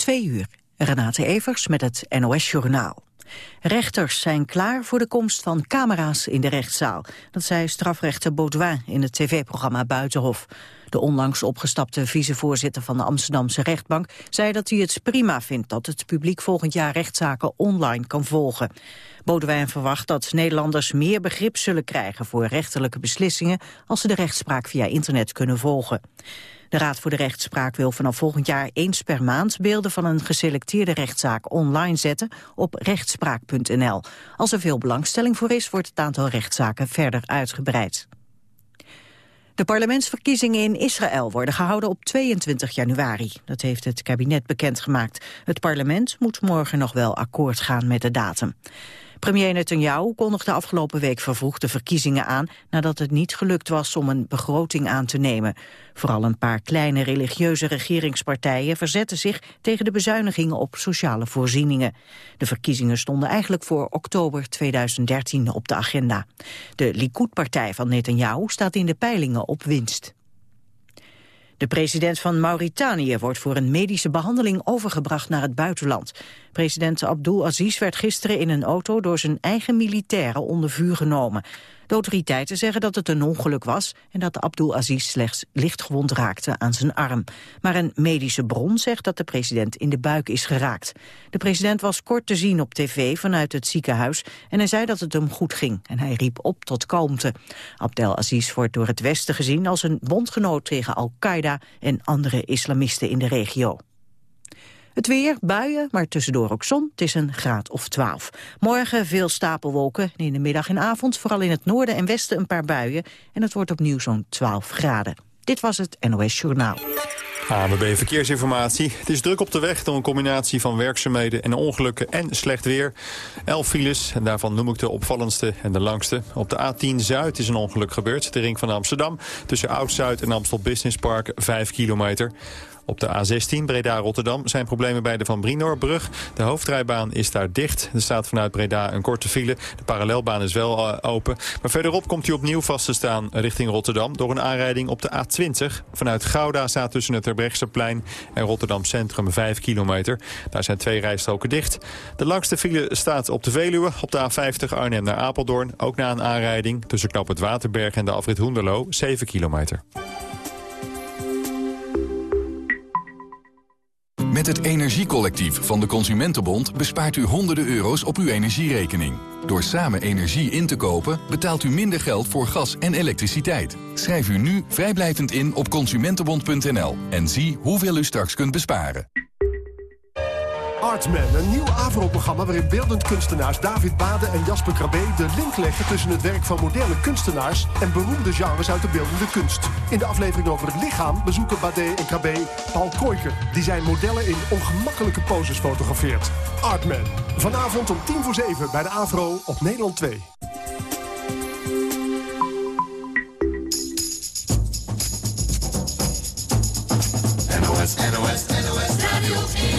Twee uur. Renate Evers met het NOS Journaal. Rechters zijn klaar voor de komst van camera's in de rechtszaal. Dat zei strafrechter Baudouin in het tv-programma Buitenhof. De onlangs opgestapte vicevoorzitter van de Amsterdamse rechtbank zei dat hij het prima vindt dat het publiek volgend jaar rechtszaken online kan volgen. Baudouin verwacht dat Nederlanders meer begrip zullen krijgen voor rechterlijke beslissingen als ze de rechtspraak via internet kunnen volgen. De Raad voor de Rechtspraak wil vanaf volgend jaar eens per maand beelden van een geselecteerde rechtszaak online zetten op rechtspraak.nl. Als er veel belangstelling voor is, wordt het aantal rechtszaken verder uitgebreid. De parlementsverkiezingen in Israël worden gehouden op 22 januari. Dat heeft het kabinet bekendgemaakt. Het parlement moet morgen nog wel akkoord gaan met de datum. Premier Netanyahu kondigde afgelopen week vervroegde verkiezingen aan... nadat het niet gelukt was om een begroting aan te nemen. Vooral een paar kleine religieuze regeringspartijen verzetten zich... tegen de bezuinigingen op sociale voorzieningen. De verkiezingen stonden eigenlijk voor oktober 2013 op de agenda. De Likud-partij van Netanyahu staat in de peilingen op winst. De president van Mauritanië wordt voor een medische behandeling overgebracht naar het buitenland. President Abdul Aziz werd gisteren in een auto door zijn eigen militairen onder vuur genomen. De autoriteiten zeggen dat het een ongeluk was en dat Abdul Aziz slechts lichtgewond raakte aan zijn arm. Maar een medische bron zegt dat de president in de buik is geraakt. De president was kort te zien op tv vanuit het ziekenhuis en hij zei dat het hem goed ging en hij riep op tot kalmte. Abdel Aziz wordt door het Westen gezien als een bondgenoot tegen Al-Qaeda en andere islamisten in de regio. Het weer, buien, maar tussendoor ook zon. Het is een graad of 12. Morgen veel stapelwolken. In de middag en avond vooral in het noorden en westen een paar buien. En het wordt opnieuw zo'n 12 graden. Dit was het NOS Journaal. AMB Verkeersinformatie. Het is druk op de weg door een combinatie van werkzaamheden en ongelukken en slecht weer. Elf files, en daarvan noem ik de opvallendste en de langste. Op de A10 Zuid is een ongeluk gebeurd, de ring van Amsterdam. Tussen Oud-Zuid en Amstel Business Park, 5 kilometer. Op de A16 Breda-Rotterdam zijn problemen bij de Van Brinoorbrug. De hoofdrijbaan is daar dicht. Er staat vanuit Breda een korte file. De parallelbaan is wel uh, open. Maar verderop komt hij opnieuw vast te staan richting Rotterdam... door een aanrijding op de A20. Vanuit Gouda staat tussen het Terbrechtseplein en Rotterdam Centrum 5 kilometer. Daar zijn twee rijstroken dicht. De langste file staat op de Veluwe, op de A50 Arnhem naar Apeldoorn. Ook na een aanrijding tussen Knap het Waterberg en de afrit Hoenderloo 7 kilometer. Met het Energiecollectief van de Consumentenbond bespaart u honderden euro's op uw energierekening. Door samen energie in te kopen betaalt u minder geld voor gas en elektriciteit. Schrijf u nu vrijblijvend in op consumentenbond.nl en zie hoeveel u straks kunt besparen. Artman, een nieuw AVRO-programma waarin beeldend kunstenaars David Bade en Jasper Krabbe de link leggen tussen het werk van moderne kunstenaars en beroemde genres uit de beeldende kunst. In de aflevering over het lichaam bezoeken Bade en Krabbe Paul Koiker, die zijn modellen in ongemakkelijke poses fotografeert. Artman, vanavond om tien voor zeven bij de AVRO op Nederland 2. NOS, NOS, NOS Radio 1.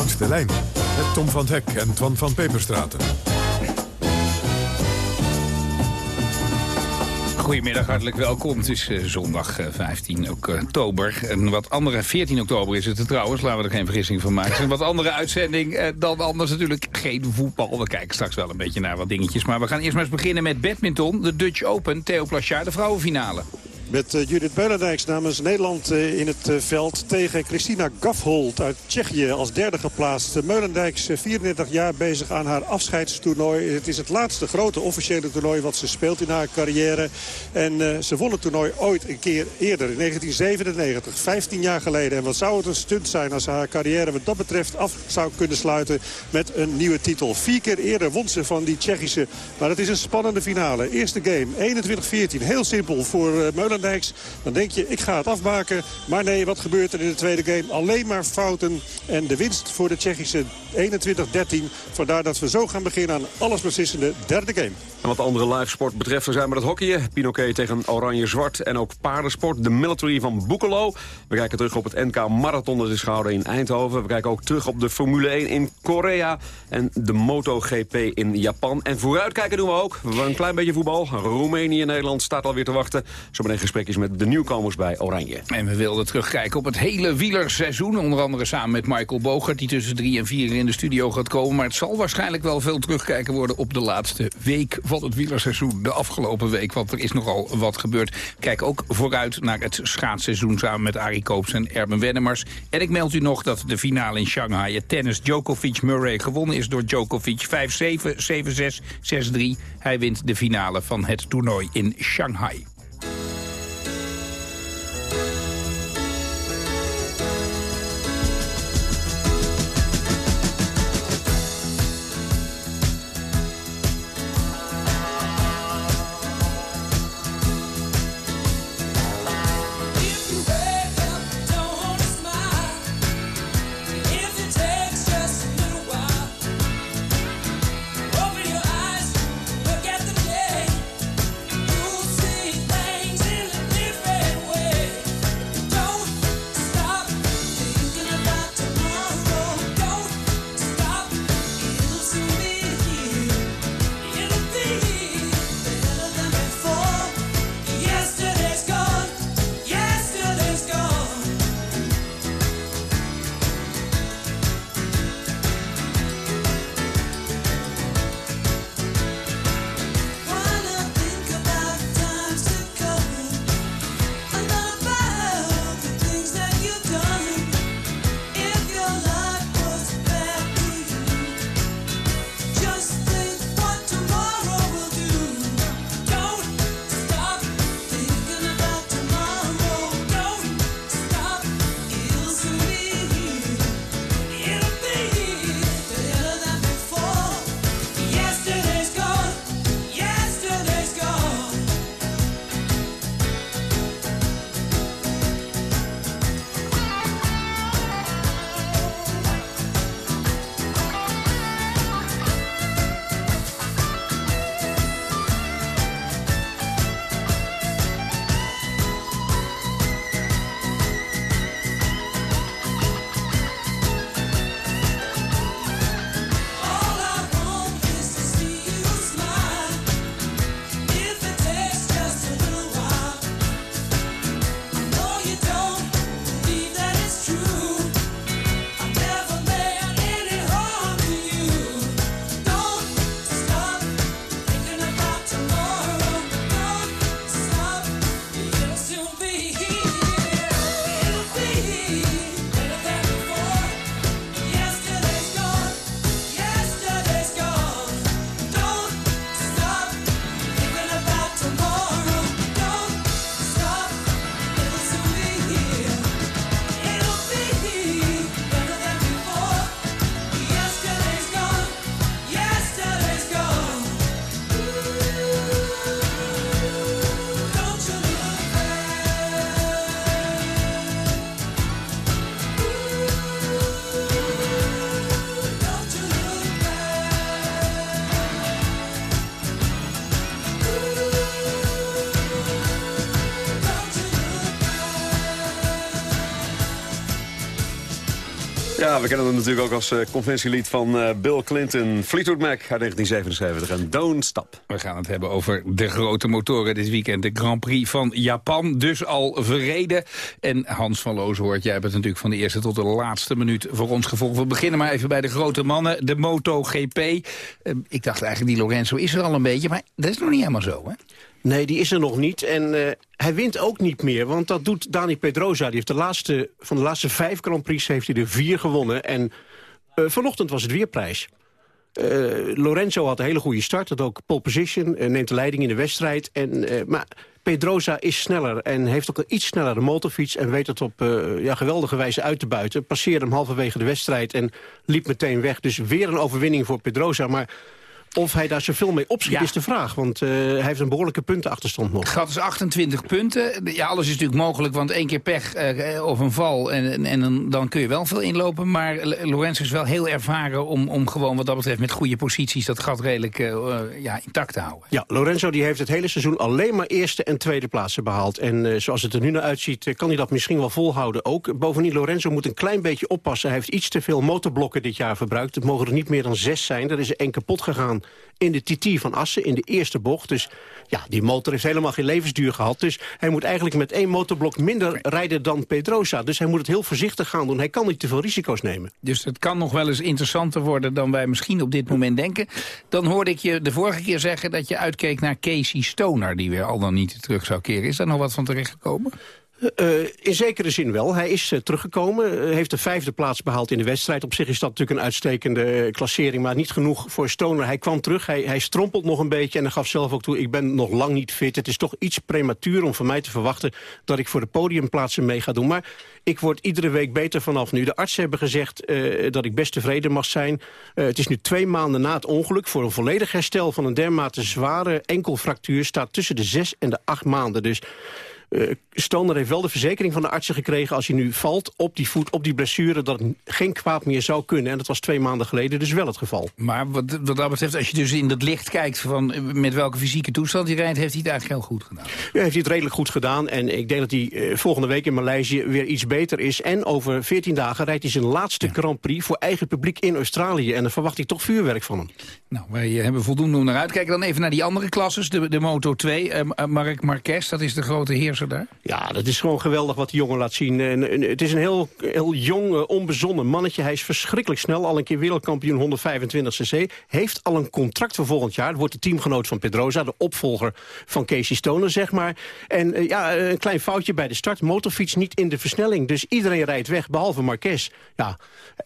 Langs de lijn met Tom van Hek en Twan van Peperstraten. Goedemiddag, hartelijk welkom. Het is uh, zondag uh, 15 oktober. En wat andere, 14 oktober is het trouwens, laten we er geen vergissing van maken. Een wat andere uitzending uh, dan anders natuurlijk geen voetbal. We kijken straks wel een beetje naar wat dingetjes. Maar we gaan eerst maar eens beginnen met badminton. De Dutch Open, Theo Plachard, de vrouwenfinale. Met uh, Judith Beulendijks namens Nederland uh, in het uh, veld tegen Christina Gafhold uit Tsjechië als derde geplaatst. Meulendijks, 34 jaar bezig aan haar afscheidstoernooi. Het is het laatste grote officiële toernooi wat ze speelt in haar carrière. En ze won het toernooi ooit een keer eerder, in 1997, 15 jaar geleden. En wat zou het een stunt zijn als ze haar carrière wat dat betreft af zou kunnen sluiten met een nieuwe titel. Vier keer eerder won ze van die Tsjechische, maar het is een spannende finale. Eerste game, 21-14, heel simpel voor Meulendijks. Dan denk je, ik ga het afmaken. Maar nee, wat gebeurt er in de tweede game? Alleen maar fouten. En de winst voor de Tsjechische 21-13. Vandaar dat we zo gaan beginnen aan allesbeslissende derde game. En wat andere live sport betreft, we zijn met het hockeyen. Pinoquet tegen Oranje-Zwart en ook paardensport. De military van Boekelo. We kijken terug op het NK Marathon dat is gehouden in Eindhoven. We kijken ook terug op de Formule 1 in Korea. En de MotoGP in Japan. En vooruitkijken doen we ook. We hebben een klein beetje voetbal. Roemenië en Nederland staat alweer te wachten. Zo is met de nieuwkomers bij Oranje. En we wilden terugkijken op het hele wielerseizoen. Onder andere samen met Michael Bogert, die tussen drie en vier in de studio gaat komen. Maar het zal waarschijnlijk wel veel terugkijken worden op de laatste week van het wielerseizoen. De afgelopen week, want er is nogal wat gebeurd. Kijk ook vooruit naar het schaatsseizoen samen met Arie Koops en Erben Wennemars. En ik meld u nog dat de finale in Shanghai, het tennis Djokovic-Murray, gewonnen is door Djokovic 5-7, 7-6, 6-3. Hij wint de finale van het toernooi in Shanghai. We kennen hem natuurlijk ook als eh, conventielied van eh, Bill Clinton. Fleetwood Mac uit 1977 en Don't Stop. We gaan het hebben over de grote motoren dit weekend. De Grand Prix van Japan, dus al verreden. En Hans van Looshoort, jij hebt het natuurlijk van de eerste tot de laatste minuut voor ons gevolgd. We beginnen maar even bij de grote mannen, de MotoGP. Eh, ik dacht eigenlijk, die Lorenzo is er al een beetje, maar dat is nog niet helemaal zo, hè? Nee, die is er nog niet. En eh, hij wint ook niet meer, want dat doet Dani Pedrosa. Die heeft de laatste, van de laatste vijf Grand Prix heeft hij er vier gewonnen. En eh, vanochtend was het weer prijs. Eh, Lorenzo had een hele goede start, had ook pole position, neemt de leiding in de wedstrijd. En, maar Pedrosa is sneller en heeft ook een iets snellere motorfiets... en weet het op ja, geweldige wijze uit te buiten. Passeerde hem halverwege de wedstrijd en liep meteen weg. Dus weer een overwinning voor Pedrosa, maar... Of hij daar zoveel mee opschiet Ja. is de vraag. Want eh, hij heeft een behoorlijke puntenachterstand nog. Het gat is 28 punten. Ja, alles is natuurlijk mogelijk, want één keer pech eh, of een val... en, en, dan, dan kun je wel veel inlopen. Maar Lorenzo is wel heel ervaren om, om gewoon wat dat betreft... met goede posities dat gat redelijk eh, ja, intact te houden. Ja, Lorenzo die heeft het hele seizoen alleen maar eerste en tweede plaatsen behaald. En zoals het er nu naar uitziet, kan hij dat misschien wel volhouden ook. Bovendien, Lorenzo moet een klein beetje oppassen. Hij heeft iets te veel motorblokken dit jaar verbruikt. Het mogen er niet meer dan zes zijn. Er is er één kapot gegaan staan in de TT van Assen, in de eerste bocht. Dus ja, die motor heeft helemaal geen levensduur gehad. Dus hij moet eigenlijk met één motorblok minder rijden dan Pedrosa. Dus hij moet het heel voorzichtig gaan doen. Hij kan niet te veel risico's nemen. Dus het kan nog wel eens interessanter worden dan wij misschien op dit moment denken. Dan hoorde ik je de vorige keer zeggen dat je uitkeek naar Casey Stoner... die weer al dan niet terug zou keren. Is daar nog wat van terechtgekomen? Uh, in zekere zin wel. Hij is uh, teruggekomen, uh, heeft de vijfde plaats behaald in de wedstrijd. Op zich is dat natuurlijk een uitstekende klassering, maar niet genoeg voor Stoner. Hij kwam terug, hij, hij strompelt nog een beetje en hij gaf zelf ook toe... ik ben nog lang niet fit. Het is toch iets prematuur om van mij te verwachten... dat ik voor de podiumplaatsen mee ga doen. Maar ik word iedere week beter vanaf nu. De artsen hebben gezegd dat ik best tevreden mag zijn. het is nu twee maanden na het ongeluk. Voor een volledig herstel van een dermate zware enkelfractuur... staat tussen de zes en de acht maanden. Dus... Stoner heeft wel de verzekering van de artsen gekregen... als hij nu valt op die voet, op die blessure... dat het geen kwaad meer zou kunnen. En dat was twee maanden geleden dus wel het geval. Maar wat, wat dat betreft, als je dus in dat licht kijkt... van met welke fysieke toestand hij rijdt... heeft hij het eigenlijk heel goed gedaan. Ja, heeft hij het redelijk goed gedaan. En ik denk dat hij uh, volgende week in Maleisië weer iets beter is. En over 14 dagen rijdt hij zijn laatste ja. Grand Prix... voor eigen publiek in Australië. En dan verwacht ik toch vuurwerk van hem. Nou, wij hebben voldoende om naar uit. Kijken dan even naar die andere klasses. De, de Moto 2, uh, Mark Marquez, dat is de grote heerser daar. Ja, dat is gewoon geweldig wat die jongen laat zien. En, en, het is een heel, heel jong, uh, onbezonnen mannetje. Hij is verschrikkelijk snel. Al een keer wereldkampioen 125 cc. Heeft al een contract voor volgend jaar. Wordt de teamgenoot van Pedrosa. De opvolger van Casey Stoner, zeg maar. En uh, ja, een klein foutje bij de start. Motorfiets niet in de versnelling. Dus iedereen rijdt weg, behalve Marquez. Ja,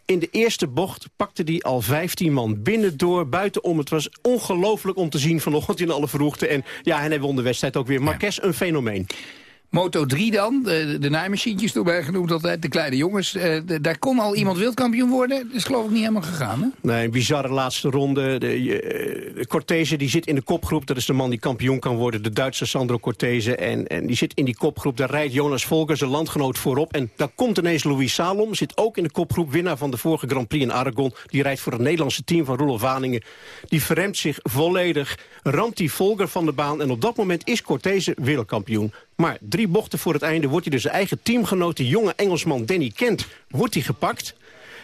in de eerste bocht pakte hij al 15 man binnen door, buitenom. Het was ongelooflijk om te zien vanochtend in alle vroegte. En ja, en hij won de wedstrijd ook weer. Marquez, een fenomeen. Moto 3 dan, de, de naaimachientjes erbij genoemd altijd, de kleine jongens. De, daar kon al iemand wereldkampioen worden. Dat is geloof ik niet helemaal gegaan, hè? Nee, een bizarre laatste ronde. De, uh, de Cortese die zit in de kopgroep. Dat is de man die kampioen kan worden. De Duitse Sandro Cortese. En, en die zit in die kopgroep. Daar rijdt Jonas Volker, zijn landgenoot, voorop. En daar komt ineens Louis Salom. Zit ook in de kopgroep. Winnaar van de vorige Grand Prix in Aragon. Die rijdt voor het Nederlandse team van Roelof Waningen. Die verremt zich volledig. Ramt die Volker van de baan. En op dat moment is Cortese wereldkampioen. Maar drie bochten voor het einde wordt hij dus zijn eigen teamgenoot... de jonge Engelsman Danny Kent, wordt hij gepakt.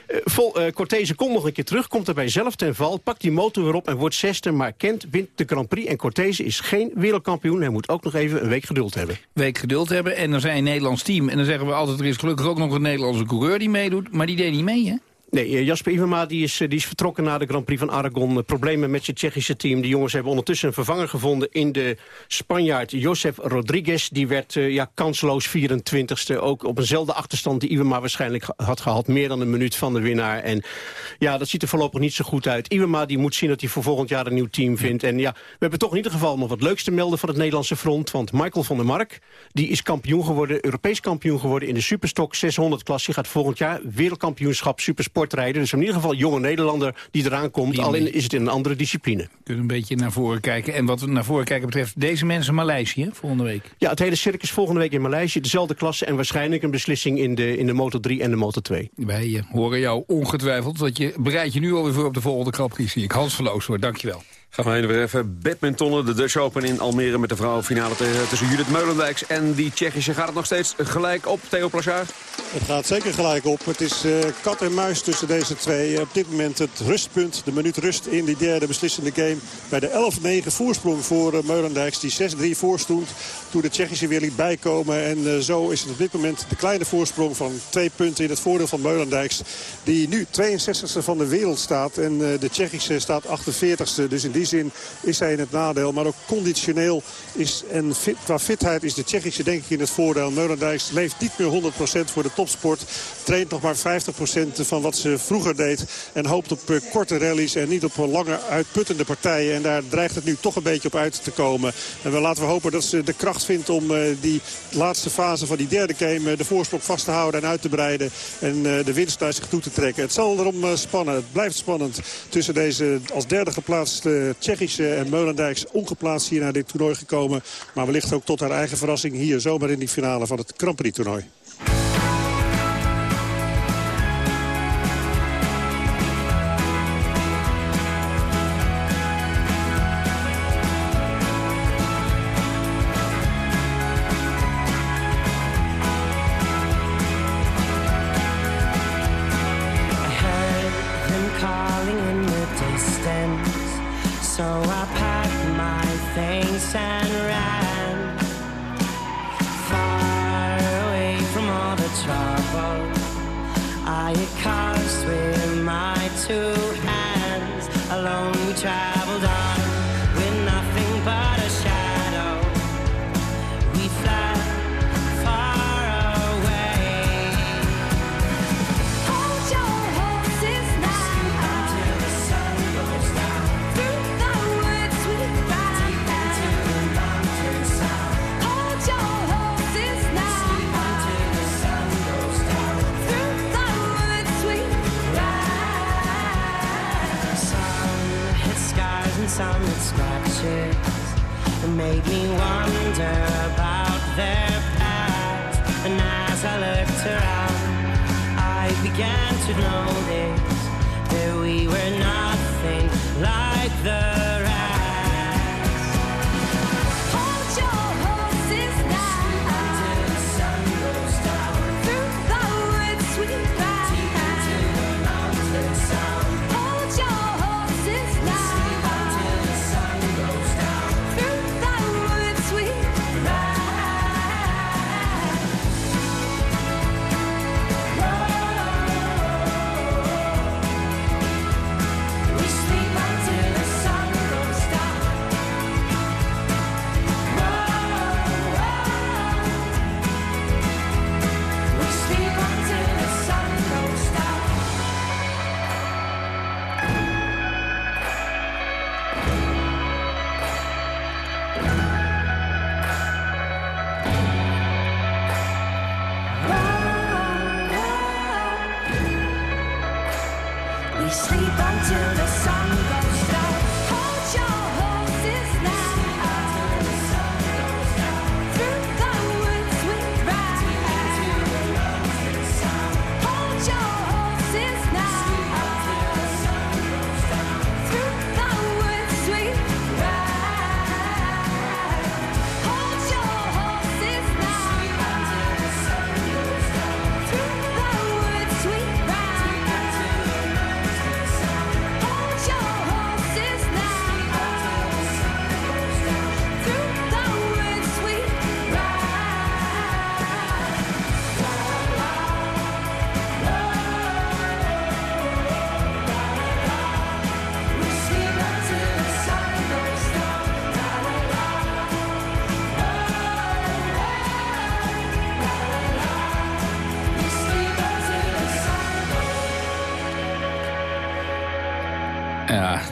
Uh, vol, uh, Cortese komt nog een keer terug, komt erbij zelf ten val... pakt die motor weer op en wordt zesde, maar Kent wint de Grand Prix... en Cortese is geen wereldkampioen. Hij moet ook nog even een week geduld hebben. Week geduld hebben en dan zijn een Nederlands team... en dan zeggen we altijd, er is gelukkig ook nog een Nederlandse coureur die meedoet... maar die deed niet mee, hè? Nee, Jasper Iwema die is, die is vertrokken na de Grand Prix van Aragon. Problemen met zijn Tsjechische team. De jongens hebben ondertussen een vervanger gevonden in de Spanjaard Josep Rodriguez. Die werd ja, kansloos 24ste. Ook op eenzelfde achterstand die Iwema waarschijnlijk had gehad. Meer dan een minuut van de winnaar. En ja, dat ziet er voorlopig niet zo goed uit. Iwema die moet zien dat hij voor volgend jaar een nieuw team vindt. En ja, we hebben toch in ieder geval nog wat leuks te melden van het Nederlandse front. Want Michael van der Mark, die is kampioen geworden, Europees kampioen geworden in de Superstok 600 klasse. Gaat volgend jaar wereldkampioenschap Supersport sportrijder. Dus in ieder geval een jonge Nederlander die eraan komt. Die Alleen is het in een andere discipline. Kunnen een beetje naar voren kijken. En wat naar voren kijken betreft, deze mensen Maleisië volgende week. Ja, het hele circus volgende week in Maleisië. Dezelfde klasse en waarschijnlijk een beslissing in de, in de Moto 3 en de Moto 2. Wij uh, horen jou ongetwijfeld. Want je bereidt je nu alweer voor op de volgende krapkie. Zie ik. Hans Verloos hoor, dankjewel. Gaan we weer even badmintonnen. De Dutch Open in Almere met de vrouwenfinale tussen Judith Meulendijks en die Tsjechische. Gaat het nog steeds gelijk op, Theo Plachard? Het gaat zeker gelijk op. Het is uh, kat en muis tussen deze twee. Op dit moment het rustpunt, de minuut rust in die derde beslissende game. Bij de 11-9 voorsprong voor uh, Meulendijks. Die 6-3 voorstond toen de Tsjechische weer liet bijkomen. En zo is het op dit moment de kleine voorsprong van twee punten in het voordeel van Meulendijks. Die nu 62e van de wereld staat. En de Tsjechische staat 48e. Dus in die zin is hij in het nadeel. Maar ook conditioneel is en fit, qua fitheid is de Tsjechische denk ik in het voordeel. Meulendijks leeft niet meer 100% voor de topsport. Traint nog maar 50% van wat ze vroeger deed. En hoopt op uh, korte rallies en niet op uh, lange uitputtende partijen. En daar dreigt het nu toch een beetje op uit te komen. En we laten we hopen dat ze de kracht vindt om uh, die laatste fase van die derde game... de voorsprong vast te houden en uit te breiden. En de winst naar zich toe te trekken. Het zal erom spannen. Het blijft spannend tussen deze als derde geplaatste Tsjechische en Meulendijks ongeplaatst hier naar dit toernooi gekomen. Maar wellicht ook tot haar eigen verrassing hier zomaar in die finale van het Grand Prix toernooi. Buy a car, swim my two. About their past. And as I looked around, I began to notice that we were nothing like the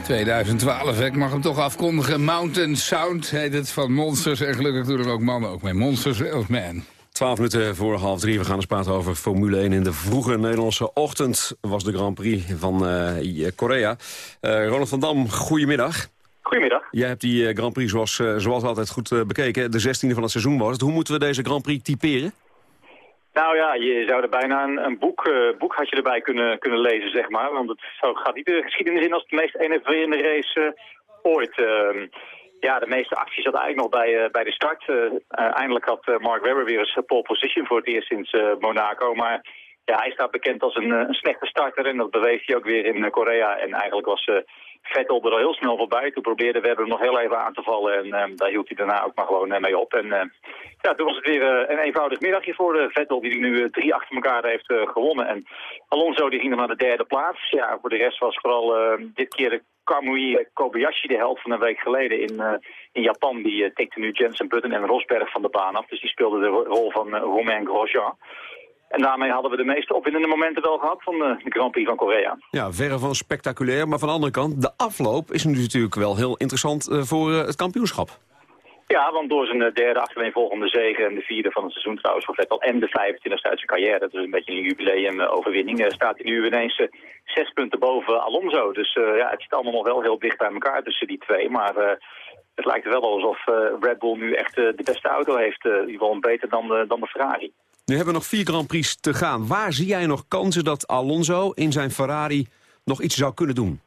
2012, hè. ik mag hem toch afkondigen. Mountain Sound heet het van Monsters. En gelukkig doen er ook mannen ook mee. Monsters of Man. 12 minuten voor half drie. We gaan eens praten over Formule 1. In de vroege Nederlandse ochtend was de Grand Prix van eh, Korea. Eh, Ronald van Dam, goedemiddag. Goedemiddag. Jij hebt die eh, Grand Prix zoals, zoals altijd goed bekeken. De 16e van het seizoen was het. Hoe moeten we deze Grand Prix typeren? Nou ja, je zou er bijna een, een boek, eh, boek had je erbij kunnen, kunnen lezen, zeg maar. Want het zo gaat niet de geschiedenis in als de meest enerverende race eh, ooit. Ehm, ja, de meeste acties zat eigenlijk nog bij, eh, bij de start. Eindelijk had Mark Webber weer eens pole position voor het eerst sinds Monaco. Maar ja, hij staat bekend als een, een slechte starter en dat bewees hij ook weer in Korea. En eigenlijk was eh, Vettel er al heel snel voorbij. Toen probeerde Webber hem nog heel even aan te vallen en eh, daar hield hij daarna ook maar gewoon eh, mee op. En eh, ja, toen was het weer eh, een eenvoudig middagje voor de Vettel die nu eh, drie achter elkaar heeft eh, gewonnen. En Alonso die ging nog naar de derde plaats. Ja, voor de rest was vooral eh, dit keer de Kamui Kobayashi de helft van een week geleden in, eh, in Japan. Die uh, tikte nu Jensen Button en Rosberg van de baan af. Dus die speelde de ro- rol van uh, Romain Grosjean. En daarmee hadden we de meeste opwindende momenten wel gehad van eh, de Grand Prix van Korea. Ja, verre van spectaculair. Maar van de andere kant, de afloop is nu natuurlijk wel heel interessant eh, voor eh, het kampioenschap. Ja, want door zijn derde achtereenvolgende zege en de vierde van het seizoen trouwens voor Vettel en de 25e uit zijn carrière, dat is een beetje een jubileum-overwinning, staat hij nu ineens zes punten boven Alonso. Dus ja, het zit allemaal nog wel heel dicht bij elkaar tussen die twee, maar het lijkt wel alsof Red Bull nu echt de beste auto heeft, ieder geval beter dan de, dan de Ferrari. Nu hebben we nog vier Grand Prix te gaan. Waar zie jij nog kansen dat Alonso in zijn Ferrari nog iets zou kunnen doen?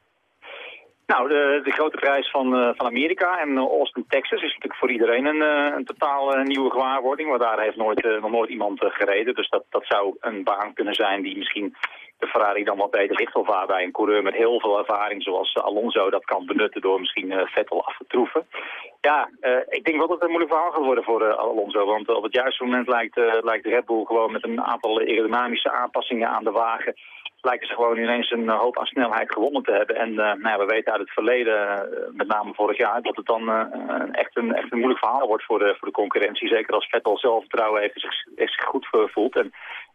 Nou, de, de grote prijs van, eh, van Amerika en eh, Austin, Texas is natuurlijk voor iedereen een, eh, een totaal nieuwe gewaarwording. Want daar heeft nooit, nog nooit iemand gereden. Dus dat, dat zou een baan kunnen zijn die misschien de Ferrari dan wat beter ligt. Of waarbij een coureur met heel veel ervaring zoals eh, Alonso dat kan benutten door misschien eh, Vettel af te troeven. Ja, eh, ik denk wel dat het een moeilijk verhaal gaat worden voor eh, Alonso. Want op het juiste moment lijkt, eh, lijkt Red Bull gewoon met een aantal aerodynamische aanpassingen aan de wagen lijken ze gewoon ineens een hoop aan snelheid gewonnen te hebben. En uh, nou ja, we weten uit het verleden, uh, met name vorig jaar, dat het dan uh, echt, een, echt een moeilijk verhaal wordt voor de, voor de concurrentie. Zeker als Vettel zelfvertrouwen heeft en zich, zich goed voelt. En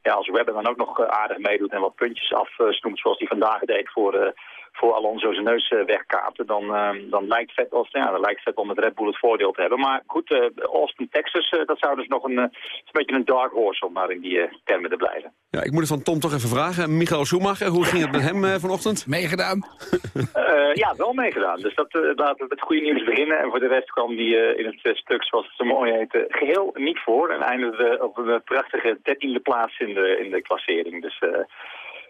ja, als Webber dan ook nog aardig meedoet en wat puntjes afsnoemt zoals hij vandaag deed voor, voor Alonso zijn neus wegkaapte, dan, dan, lijkt Vettel, ja, dan lijkt Vettel met Red Bull het voordeel te hebben. Maar goed, Austin, Texas, dat zou dus nog een, een beetje een dark horse om maar in die termen te blijven. Ja, ik moet het van Tom toch even vragen. Michael Schumacher, hoe ging het met hem uh, vanochtend? Meegedaan? uh, ja, wel meegedaan. Dus dat, uh, laten we met goede nieuws beginnen. En voor de rest kwam die in het stuk, zoals het zo mooi heet, geheel niet voor. En eindigde op een prachtige dertiende plaats in de, in de klassering. Dus...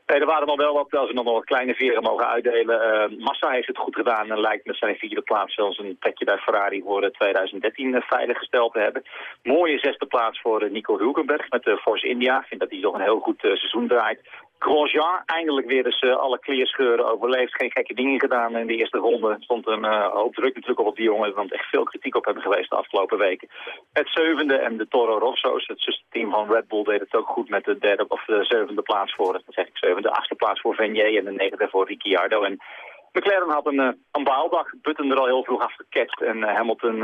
Nee, er waren nog wel wat, als we nog wat kleine veren mogen uitdelen. Uh, Massa heeft het goed gedaan en lijkt met zijn vierde plaats zelfs een plekje bij Ferrari voor 2013 uh, veiliggesteld te hebben. Mooie zesde plaats voor uh, Nico Hulkenberg met de Force India. Ik vind dat hij toch een heel goed seizoen draait. Grosjean eindelijk weer eens uh, alle kleerscheuren overleefd. Geen gekke dingen gedaan in de eerste ronde. Stond een uh, hoop druk natuurlijk op die jongen. Want echt veel kritiek op hebben geweest de afgelopen weken. Het zevende en de Toro Rosso's, het zusterteam van Red Bull, deed het ook goed met de derde of de zevende plaats voor. Dat zeg ik zevende, achtste plaats voor Venier en de negende voor Ricciardo. En McLaren had een, een baaldag, Button er al heel vroeg afgeketst. En uh, Hamilton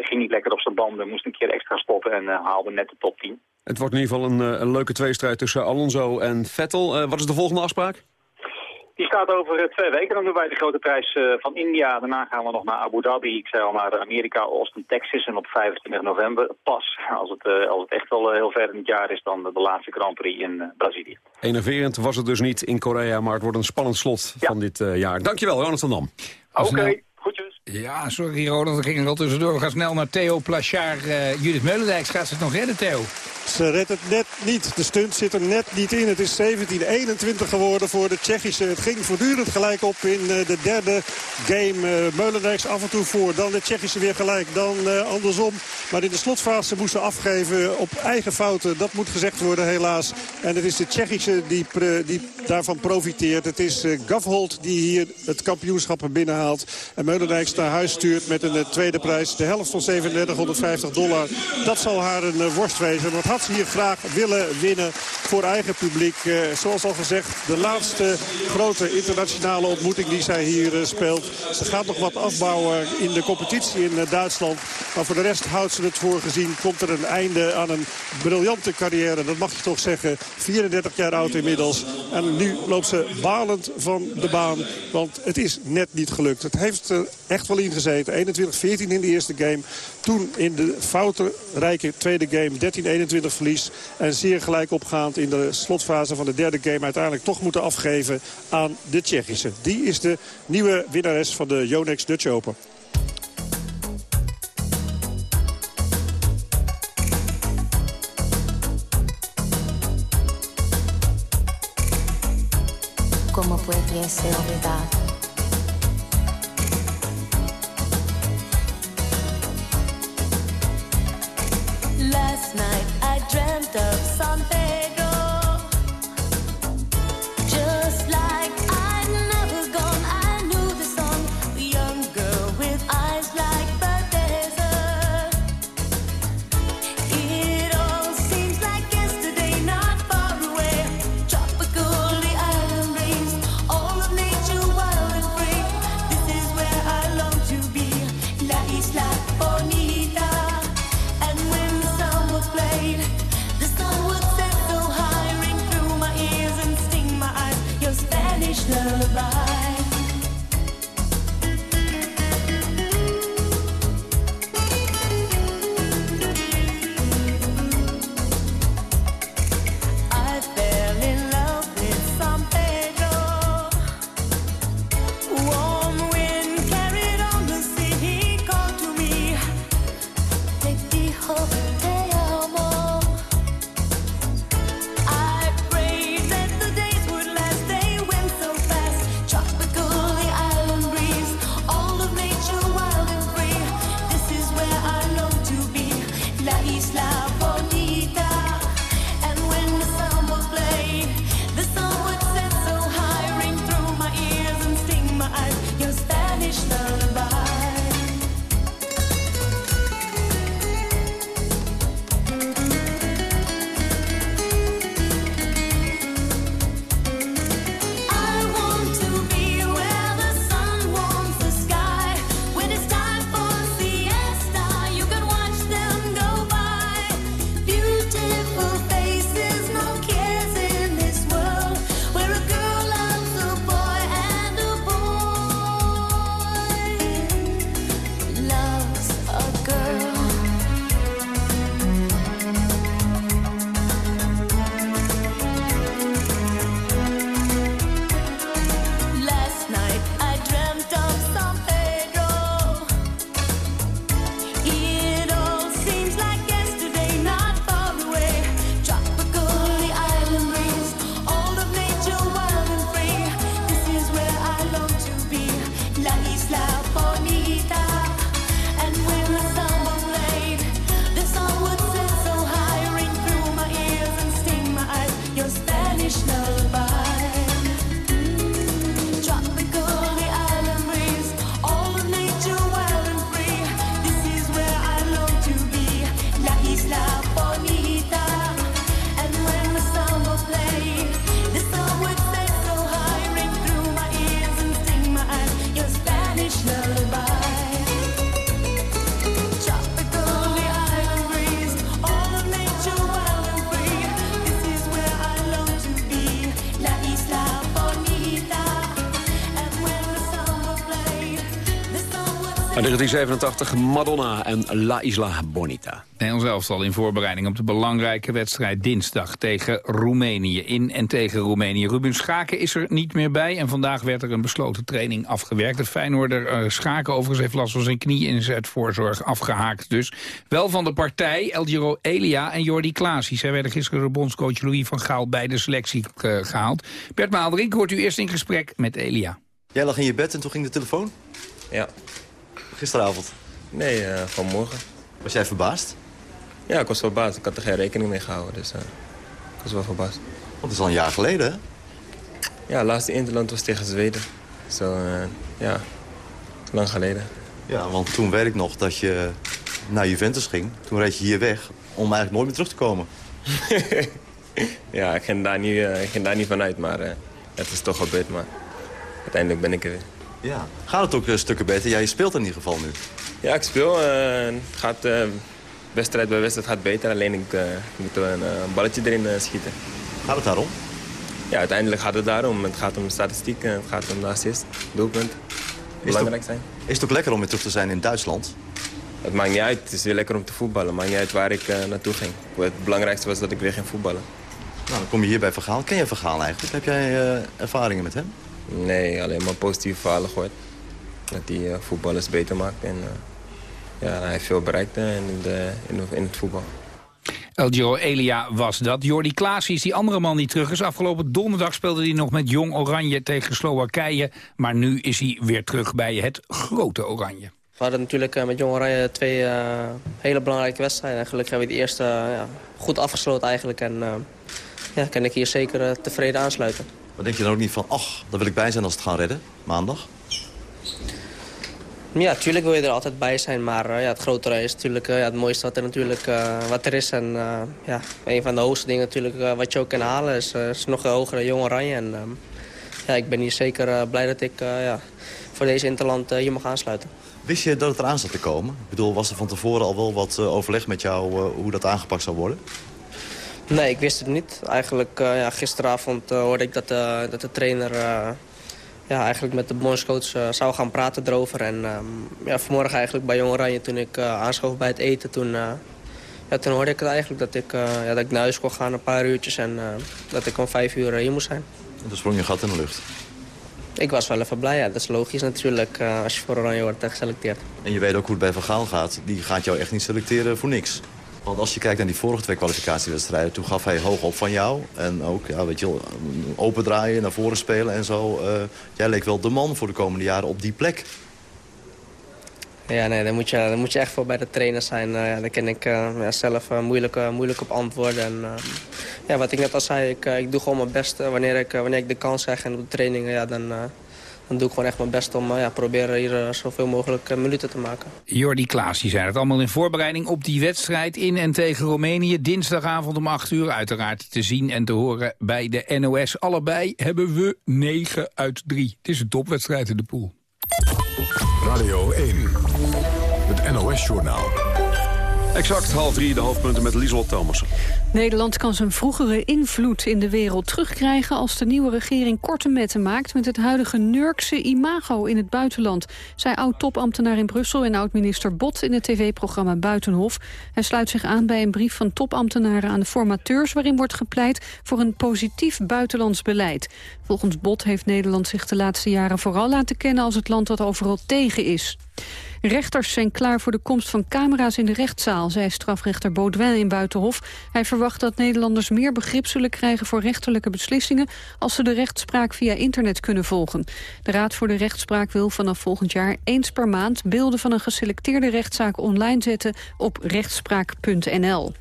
ging niet lekker op zijn banden, moest een keer extra stoppen en haalde net de top 10. Het wordt in ieder geval een, een leuke tweestrijd tussen Alonso en Vettel. Wat is de volgende afspraak? Die staat over uh, twee weken. Dan doen wij de grote prijs uh, van India. Daarna gaan we nog naar Abu Dhabi. Ik zei al naar Amerika, Austin, Texas. En op 25 november pas, als het, uh, als het echt wel heel ver in het jaar is, dan de laatste Grand Prix in Brazilië. Enerverend was het dus niet in Korea, maar het wordt een spannend slot ja. van dit jaar. Dankjewel, Ronald van Dam. Oké. Okay. Ja, sorry Ronald, ik ging er al tussendoor. We gaan snel naar Theo Plachard. Judith Meulendijk, gaat ze het nog redden, Theo? Ze redt het net niet. De stunt zit er net niet in. Het is 17-21 geworden voor de Tsjechische. Het ging voortdurend gelijk op in de derde game. Meulendijks af en toe voor. Dan de Tsjechische weer gelijk. Dan andersom. Maar in de slotfase moesten afgeven op eigen fouten. Dat moet gezegd worden helaas. En het is de Tsjechische die, die daarvan profiteert. Het is Gavhold die hier het kampioenschap binnenhaalt. En Meulendijks naar huis stuurt met een uh, tweede prijs. De helft van 3750 dollar. Dat zal haar een worst wezen. Want had ze hier graag willen winnen voor eigen publiek. Uh, zoals al gezegd, de laatste grote internationale ontmoeting die zij hier speelt. Ze gaat nog wat afbouwen in de competitie in Duitsland. Maar voor de rest houdt ze het voor gezien. Komt er een einde aan een briljante carrière. Dat mag je toch zeggen. 34 jaar oud inmiddels. En nu loopt ze balend van de baan. Want het is net niet gelukt. Het heeft er echt wel ingezeten. 21-14 in de eerste game. Toen in de foutenrijke tweede game 13-21 verlies. En zeer gelijk opgaand in de slotfase van de derde game uiteindelijk toch moeten afgeven aan de Tsjechische. Die is de nieuwe winnares van de Yonex Dutch Open. Como olvidar Last 1987 Madonna en La Isla Bonita. Nederlands elftal in voorbereiding op de belangrijke wedstrijd dinsdag tegen Roemenië. In en tegen Roemenië. Ruben Schaken is er niet meer bij en vandaag werd er een besloten training afgewerkt. De Feyenoorder uh, Schaken overigens heeft last van zijn knie en is uit voorzorg afgehaakt. Dus wel van de partij, El Giro Elia en Jordi Klaas. Zij werden gisteren door bondscoach Louis van Gaal bij de selectie uh, gehaald. Bert Maalderink hoort u eerst in gesprek met Elia. Jij lag in je bed en toen ging de telefoon? Ja. Gisteravond? Nee, uh, vanmorgen. Was jij verbaasd? Ja, ik was verbaasd. Ik had er geen rekening mee gehouden, dus uh, ik was wel verbaasd. Want het is al een jaar geleden, hè? Ja, laatste Interland was tegen Zweden. Zo, uh, ja, lang geleden. Ja, want toen weet ik nog dat je naar Juventus ging. Toen reed je hier weg om eigenlijk nooit meer terug te komen. ja, ik ging daar niet, ik ging daar niet vanuit, maar het is toch gebeurd. Maar uiteindelijk ben ik er weer. Ja. Gaat het ook uh, stukken beter? Ja, je speelt in ieder geval nu. Ja, ik speel. Uh, gaat, uh, wedstrijd bij wedstrijd gaat beter. Alleen ik moet een balletje erin schieten. Gaat het daarom? Ja, uiteindelijk gaat het daarom. Het gaat om statistiek, het gaat om de assist, doelpunt. Belangrijk zijn. Is het ook lekker om weer terug te zijn in Duitsland? Het maakt niet uit. Het is weer lekker om te voetballen. Het maakt niet uit waar ik naartoe ging. Het belangrijkste was dat ik weer ging voetballen. Nou, dan kom je hier bij Vergaal. Ken je Vergaal eigenlijk? Heb jij ervaringen met hem? Nee, alleen maar positieve verhalen gehoord. Dat hij uh, voetballers beter maakt. En uh, ja, hij heeft veel bereikt uh, in, de, in, in, het voetbal. El Giro Elia was dat. Jordi Klaas is die andere man die terug is. Afgelopen donderdag speelde hij nog met Jong Oranje tegen Slowakije. Maar nu is hij weer terug bij het grote Oranje. We hadden natuurlijk met Jong Oranje twee hele belangrijke wedstrijden. En gelukkig hebben we de eerste ja, goed afgesloten eigenlijk. En ja, kan ik hier zeker tevreden aansluiten. Maar denk je dan ook niet van, ach, daar wil ik bij zijn als het gaan redden, maandag? Ja, tuurlijk wil je er altijd bij zijn, maar uh, ja, het grotere is natuurlijk uh, ja, het mooiste wat er, natuurlijk, uh, wat er is. En ja, een van de hoogste dingen natuurlijk wat je ook kan halen is, is nog een hogere Jong Oranje. En um, ja, ik ben hier zeker blij dat ik ja, voor deze Interland hier mag aansluiten. Wist je dat het eraan zat te komen? Ik bedoel, was er van tevoren al wel wat overleg met jou hoe dat aangepakt zou worden? Nee, ik wist het niet. Eigenlijk uh, ja, gisteravond uh, hoorde ik dat, uh, dat de trainer ja, eigenlijk met de bondscoach zou gaan praten erover. En um, ja, vanmorgen eigenlijk bij Jong Oranje toen ik aanschoof bij het eten... Toen, ja, toen hoorde ik het eigenlijk dat ik, ja, dat ik naar huis kon gaan een paar uurtjes... en dat ik om vijf uur hier moest zijn. En toen sprong je gat in de lucht? Ik was wel even blij, ja. Dat is logisch natuurlijk als je voor Oranje wordt geselecteerd. En je weet ook hoe het bij Van Gaal gaat. Die gaat jou echt niet selecteren voor niks. Want als je kijkt naar die vorige twee kwalificatiewedstrijden... toen gaf hij hoog op van jou. En ook, ja, weet je, open draaien, naar voren spelen en zo. Uh, jij leek wel de man voor de komende jaren op die plek. Ja, nee, daar moet je, daar moet je echt voor bij de trainer zijn. Uh, ja, daar ken ik uh, ja, zelf moeilijk, moeilijk op antwoorden. En, ja, wat ik net al zei, ik, ik doe gewoon mijn best. wanneer, ik, wanneer ik de kans krijg en op de trainingen, ja, dan dan doe ik gewoon echt mijn best om ja, proberen hier zoveel mogelijk minuten te maken. Jordi Klaas, die zei het allemaal in voorbereiding op die wedstrijd in en tegen Roemenië. Dinsdagavond om 8 uur uiteraard te zien en te horen bij de NOS. Allebei hebben we 9 uit 3. Het is een topwedstrijd in de pool. Radio 1, het NOS-journaal. Exact half drie, de hoofdpunten met Lieselot Thomassen. Nederland kan zijn vroegere invloed in de wereld terugkrijgen... als de nieuwe regering korte metten maakt met het huidige Nurkse imago in het buitenland. Zij oud-topambtenaar in Brussel en oud-minister Bot in het tv-programma Buitenhof. Hij sluit zich aan bij een brief van topambtenaren aan de formateurs... waarin wordt gepleit voor een positief buitenlands beleid. Volgens Bot heeft Nederland zich de laatste jaren vooral laten kennen... als het land dat overal tegen is. Rechters zijn klaar voor de komst van camera's in de rechtszaal, zei strafrechter Baudouin in Buitenhof. Hij verwacht dat Nederlanders meer begrip zullen krijgen voor rechterlijke beslissingen als ze de rechtspraak via internet kunnen volgen. De Raad voor de Rechtspraak wil vanaf volgend jaar eens per maand beelden van een geselecteerde rechtszaak online zetten op rechtspraak.nl.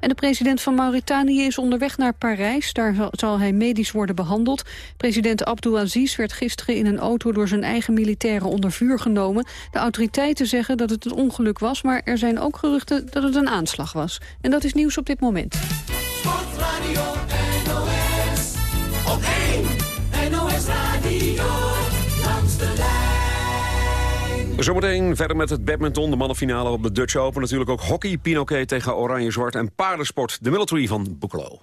En de president van Mauritanië is onderweg naar Parijs. Daar zal hij medisch worden behandeld. President Abdelaziz werd gisteren in een auto door zijn eigen militairen onder vuur genomen. De autoriteiten zeggen dat het een ongeluk was, maar er zijn ook geruchten dat het een aanslag was. En dat is nieuws op dit moment. Sportradio Zometeen verder met het badminton, de mannenfinale op de Dutch Open. Natuurlijk ook hockey, pinoquet tegen oranje-zwart en paardensport. De military van Boekelo.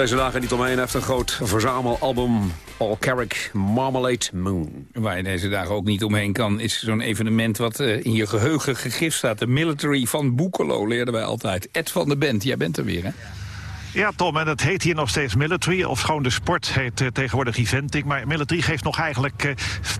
Deze dagen niet omheen. Hij heeft een groot verzamelalbum. Paul Carrick, Marmalade Moon. Waar je deze dagen ook niet omheen kan, is zo'n evenement wat eh, in je geheugen gegrift staat. De military van Boekelo leerden wij altijd. Ed van de Bent, jij bent er weer, hè? Ja, Tom, en het heet hier nog steeds military. Of gewoon de sport heet eh, tegenwoordig eventing. Maar military geeft nog eigenlijk eh,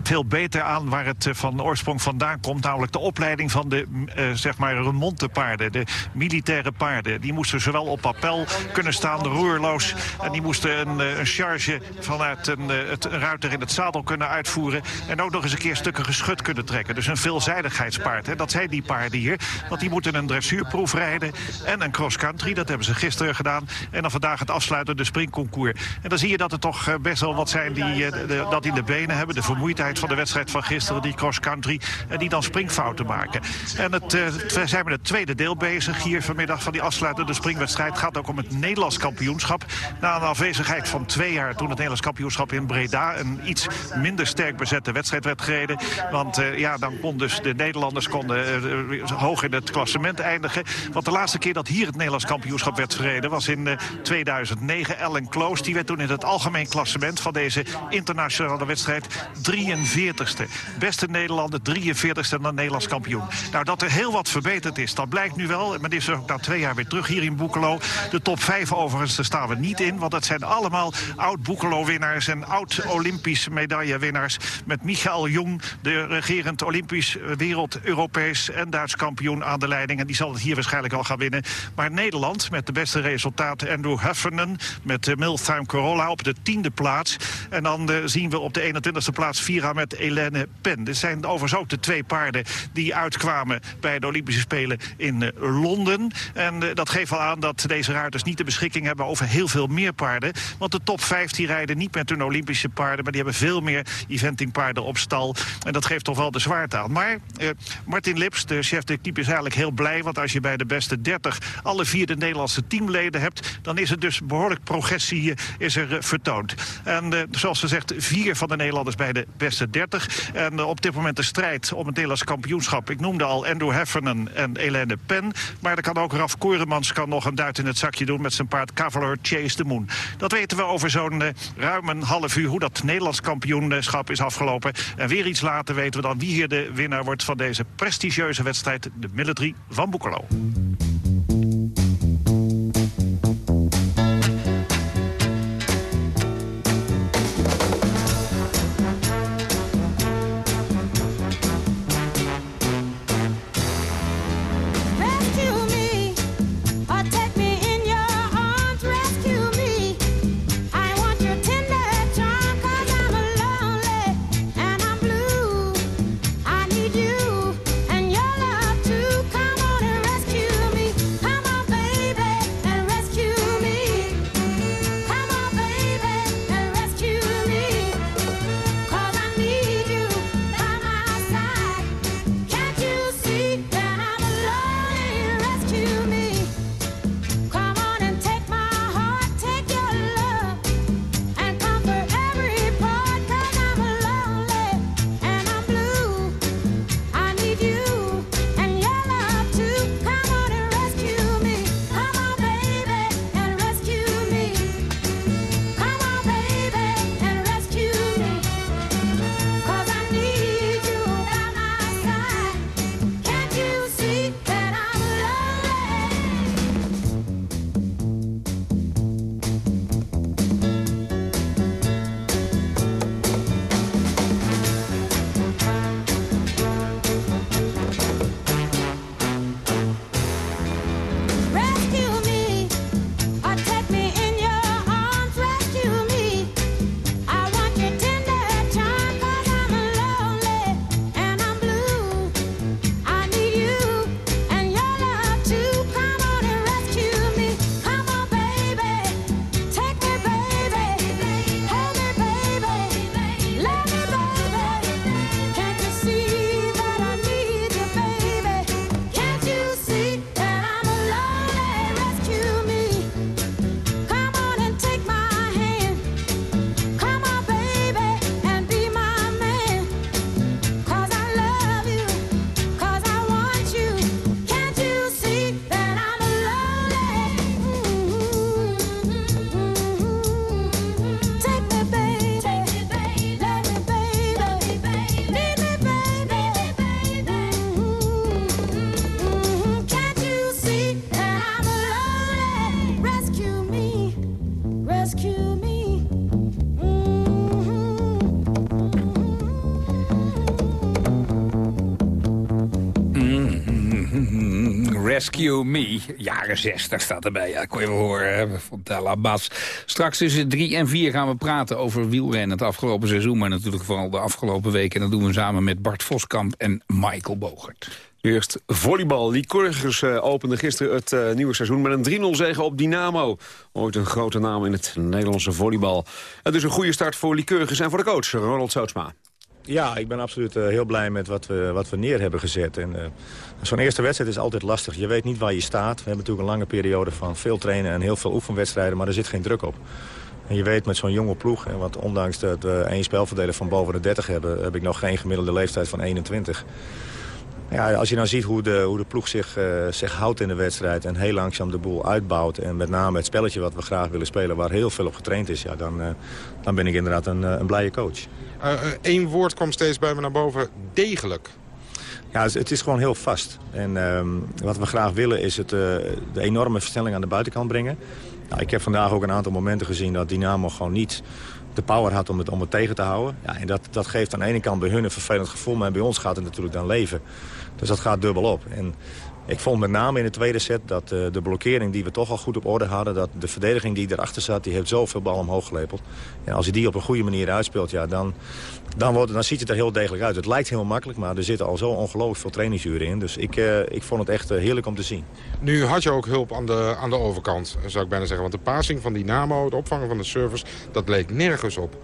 veel beter aan waar het eh, van oorsprong vandaan komt. Namelijk de opleiding van de, mm, zeg maar, remontepaarden. De militaire paarden. Die moesten zowel op appel kunnen staan, roerloos. En die moesten een, een charge vanuit een, het, ruiter in het zadel kunnen uitvoeren. En ook nog eens een keer stukken geschut kunnen trekken. Dus een veelzijdigheidspaard. Hè. Dat zijn die paarden hier. Want die moeten een dressuurproef rijden en een cross-country. Dat hebben ze gisteren gedaan. En dan vandaag het afsluitende springconcours. En dan zie je dat er toch eh, best wel wat zijn die eh, de- dat in de benen hebben. De vermoeidheid van de wedstrijd van gisteren, die cross-country. En die dan springfouten maken. En het, eh, we zijn met het tweede deel bezig hier vanmiddag van die afsluitende springwedstrijd. Het gaat ook om het Nederlands kampioenschap. Na een afwezigheid van twee jaar toen het Nederlands kampioenschap in Breda... een iets minder sterk bezette wedstrijd werd gereden. Want eh, ja, dan kon dus de Nederlanders konden, eh, eh, hoog in het klassement eindigen. Want de laatste keer dat hier het Nederlands kampioenschap werd verreden... was in eh, 2009. Ellen Kloos die werd toen in het algemeen klassement van deze internationale wedstrijd 43ste. Beste Nederlander, 43ste en dan Nederlands kampioen. Nou, dat er heel wat verbeterd is, dat blijkt nu wel. Dit is ook na twee jaar weer terug hier in Boekelo. De top 5 overigens, daar staan we niet in. Want dat zijn allemaal oud-Boekelo-winnaars en oud-Olympisch medaillewinnaars. Met Michael Jong, de regerend Olympisch eh, wereld, Europees en Duits kampioen aan de leiding. En die zal het hier waarschijnlijk al gaan winnen. Maar Nederland met de beste resultaten. Andrew Heffernan met de Miltime Corolla op de tiende plaats. En dan eh, zien we op de 21ste plaats Vira met Helene Pen. Dit zijn overigens ook de twee paarden die uitkwamen bij de Olympische Spelen in eh, Londen. En eh, dat geeft wel aan dat deze ruiters niet de beschikking hebben over heel veel meer paarden. Want de top 5 die rijden niet met hun Olympische paarden, maar die hebben veel meer eventingpaarden op stal. En dat geeft toch wel de zwaarte aan. Maar eh, Martin Lips, de chef de keep, is eigenlijk heel blij. Want als je bij de beste 30 alle vier de Nederlandse teamleden hebt, dan is het dus behoorlijk progressie is er eh, vertoond. En eh, zoals gezegd, vier van de Nederlanders bij de beste 30. En eh, op dit moment de strijd om het Nederlands kampioenschap. Ik noemde al Andrew Heffernan en Helene Pen. Maar er kan ook Raf Koeremans kan nog een duit in het zakje doen met zijn paard Cavalier Chase the Moon. Dat weten we over zo'n ruim een half uur hoe dat Nederlands kampioenschap is afgelopen. En weer iets later weten we dan wie hier de winnaar wordt van deze prestigieuze wedstrijd, de Military van Boekelo. Rescue Me. Jaren 60 staat erbij. Ja, kon je wel horen, hè, van Bas. Straks tussen 3 en 4 gaan we praten over wielrennen het afgelopen seizoen. Maar natuurlijk vooral de afgelopen weken. En dat doen we samen met Bart Voskamp en Michael Bogert. Eerst volleybal. Lycurgus uh, opende gisteren het uh, nieuwe seizoen met een 3-0 zege op Dynamo. Ooit een grote naam in het Nederlandse volleybal. Het is een goede start voor Lycurgus en voor de coach Ronald Soutsma. Ja, ik ben absoluut uh, heel blij met wat we, wat we neer hebben gezet. En, uh, Zo'n eerste wedstrijd is altijd lastig. Je weet niet waar je staat. We hebben natuurlijk een lange periode van veel trainen en heel veel oefenwedstrijden, maar er zit geen druk op. En je weet met zo'n jonge ploeg, en want ondanks dat we één spelverdeler van boven de 30 hebben, heb ik nog geen gemiddelde leeftijd van 21. Ja, als je nou ziet hoe de, hoe de ploeg zich, uh, zich houdt in de wedstrijd... en heel langzaam de boel uitbouwt... en met name het spelletje wat we graag willen spelen... waar heel veel op getraind is, ja, dan, uh, dan ben ik inderdaad een, een blije coach. Eén woord kwam steeds bij me naar boven. Degelijk. Ja, het is gewoon heel vast. En uh, wat we graag willen is het, uh, de enorme versnelling aan de buitenkant brengen. Nou, ik heb vandaag ook een aantal momenten gezien dat Dynamo gewoon niet de power had om het, om het tegen te houden. Ja, en dat, dat geeft aan de ene kant bij hun een vervelend gevoel... maar bij ons gaat het natuurlijk dan leven. Dus dat gaat dubbel op. En ik vond met name in de tweede set dat uh, de blokkering die we toch al goed op orde hadden... dat de verdediging die erachter zat, die heeft zoveel bal omhoog gelepeld. En als je die op een goede manier uitspeelt, ja, dan, dan, wordt, dan ziet het er heel degelijk uit. Het lijkt heel makkelijk, maar er zitten al zo ongelooflijk veel trainingsuren in. Dus ik, uh, ik vond het echt uh, heerlijk om te zien. Nu had je ook hulp aan de, aan de overkant, zou ik bijna zeggen. Want de passing van Dynamo, het opvangen van de service, dat leek nergens op.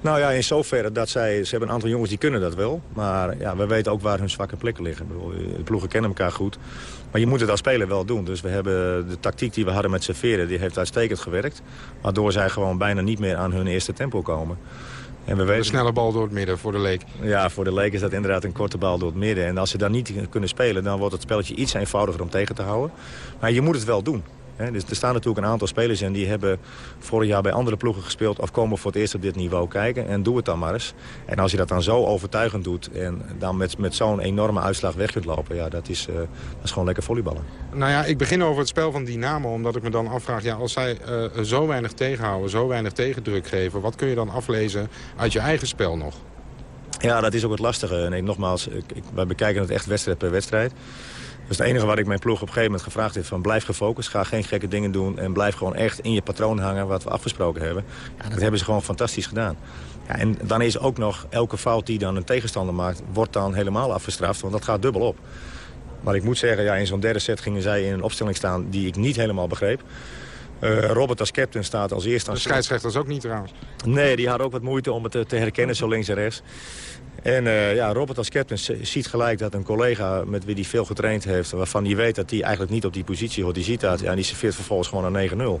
Nou ja, in zoverre dat zij... Ze hebben een aantal jongens die kunnen dat wel. Maar ja, we weten ook waar hun zwakke plekken liggen. De ploegen kennen elkaar goed. Maar je moet het als speler wel doen. Dus we hebben de tactiek die we hadden met serveren... die heeft uitstekend gewerkt. Waardoor zij gewoon bijna niet meer aan hun eerste tempo komen. En we weten... Een snelle bal door het midden voor de leek. Ja, voor de leek is dat inderdaad een korte bal door het midden. En als ze dan niet kunnen spelen, dan wordt het spelletje iets eenvoudiger om tegen te houden. Maar je moet het wel doen. He, dus er staan natuurlijk een aantal spelers in die hebben vorig jaar bij andere ploegen gespeeld... of komen voor het eerst op dit niveau kijken. En doe het dan maar eens. En als je dat dan zo overtuigend doet en dan met, met zo'n enorme uitslag weg kunt lopen... ja, dat is, uh, dat is gewoon lekker volleyballen. Nou ja, ik begin over het spel van Dynamo omdat ik me dan afvraag... ja, als zij uh, zo weinig tegenhouden, zo weinig tegendruk geven... wat kun je dan aflezen uit je eigen spel nog? Ja, dat is ook het lastige. Nee, nogmaals, ik, ik, wij bekijken het echt wedstrijd per wedstrijd. Dus het enige wat ik mijn ploeg op een gegeven moment gevraagd heb... van blijf gefocust, ga geen gekke dingen doen... en blijf gewoon echt in je patroon hangen wat we afgesproken hebben. Ja, dat hebben ze gewoon fantastisch gedaan. Ja, en dan is ook nog elke fout die dan een tegenstander maakt... wordt dan helemaal afgestraft, want dat gaat dubbel op. Maar ik moet zeggen, ja, in zo'n derde set gingen zij in een opstelling staan... die ik niet helemaal begreep. Uh, Robert als captain staat als eerste... De scheidsrechters ook niet trouwens? Nee, die hadden ook wat moeite om het te herkennen zo links en rechts. En uh, ja, Robert als captain ziet gelijk dat een collega met wie hij veel getraind heeft... waarvan hij weet dat hij eigenlijk niet op die positie hoort, die ziet dat... Ja, die serveert vervolgens gewoon een 9-0.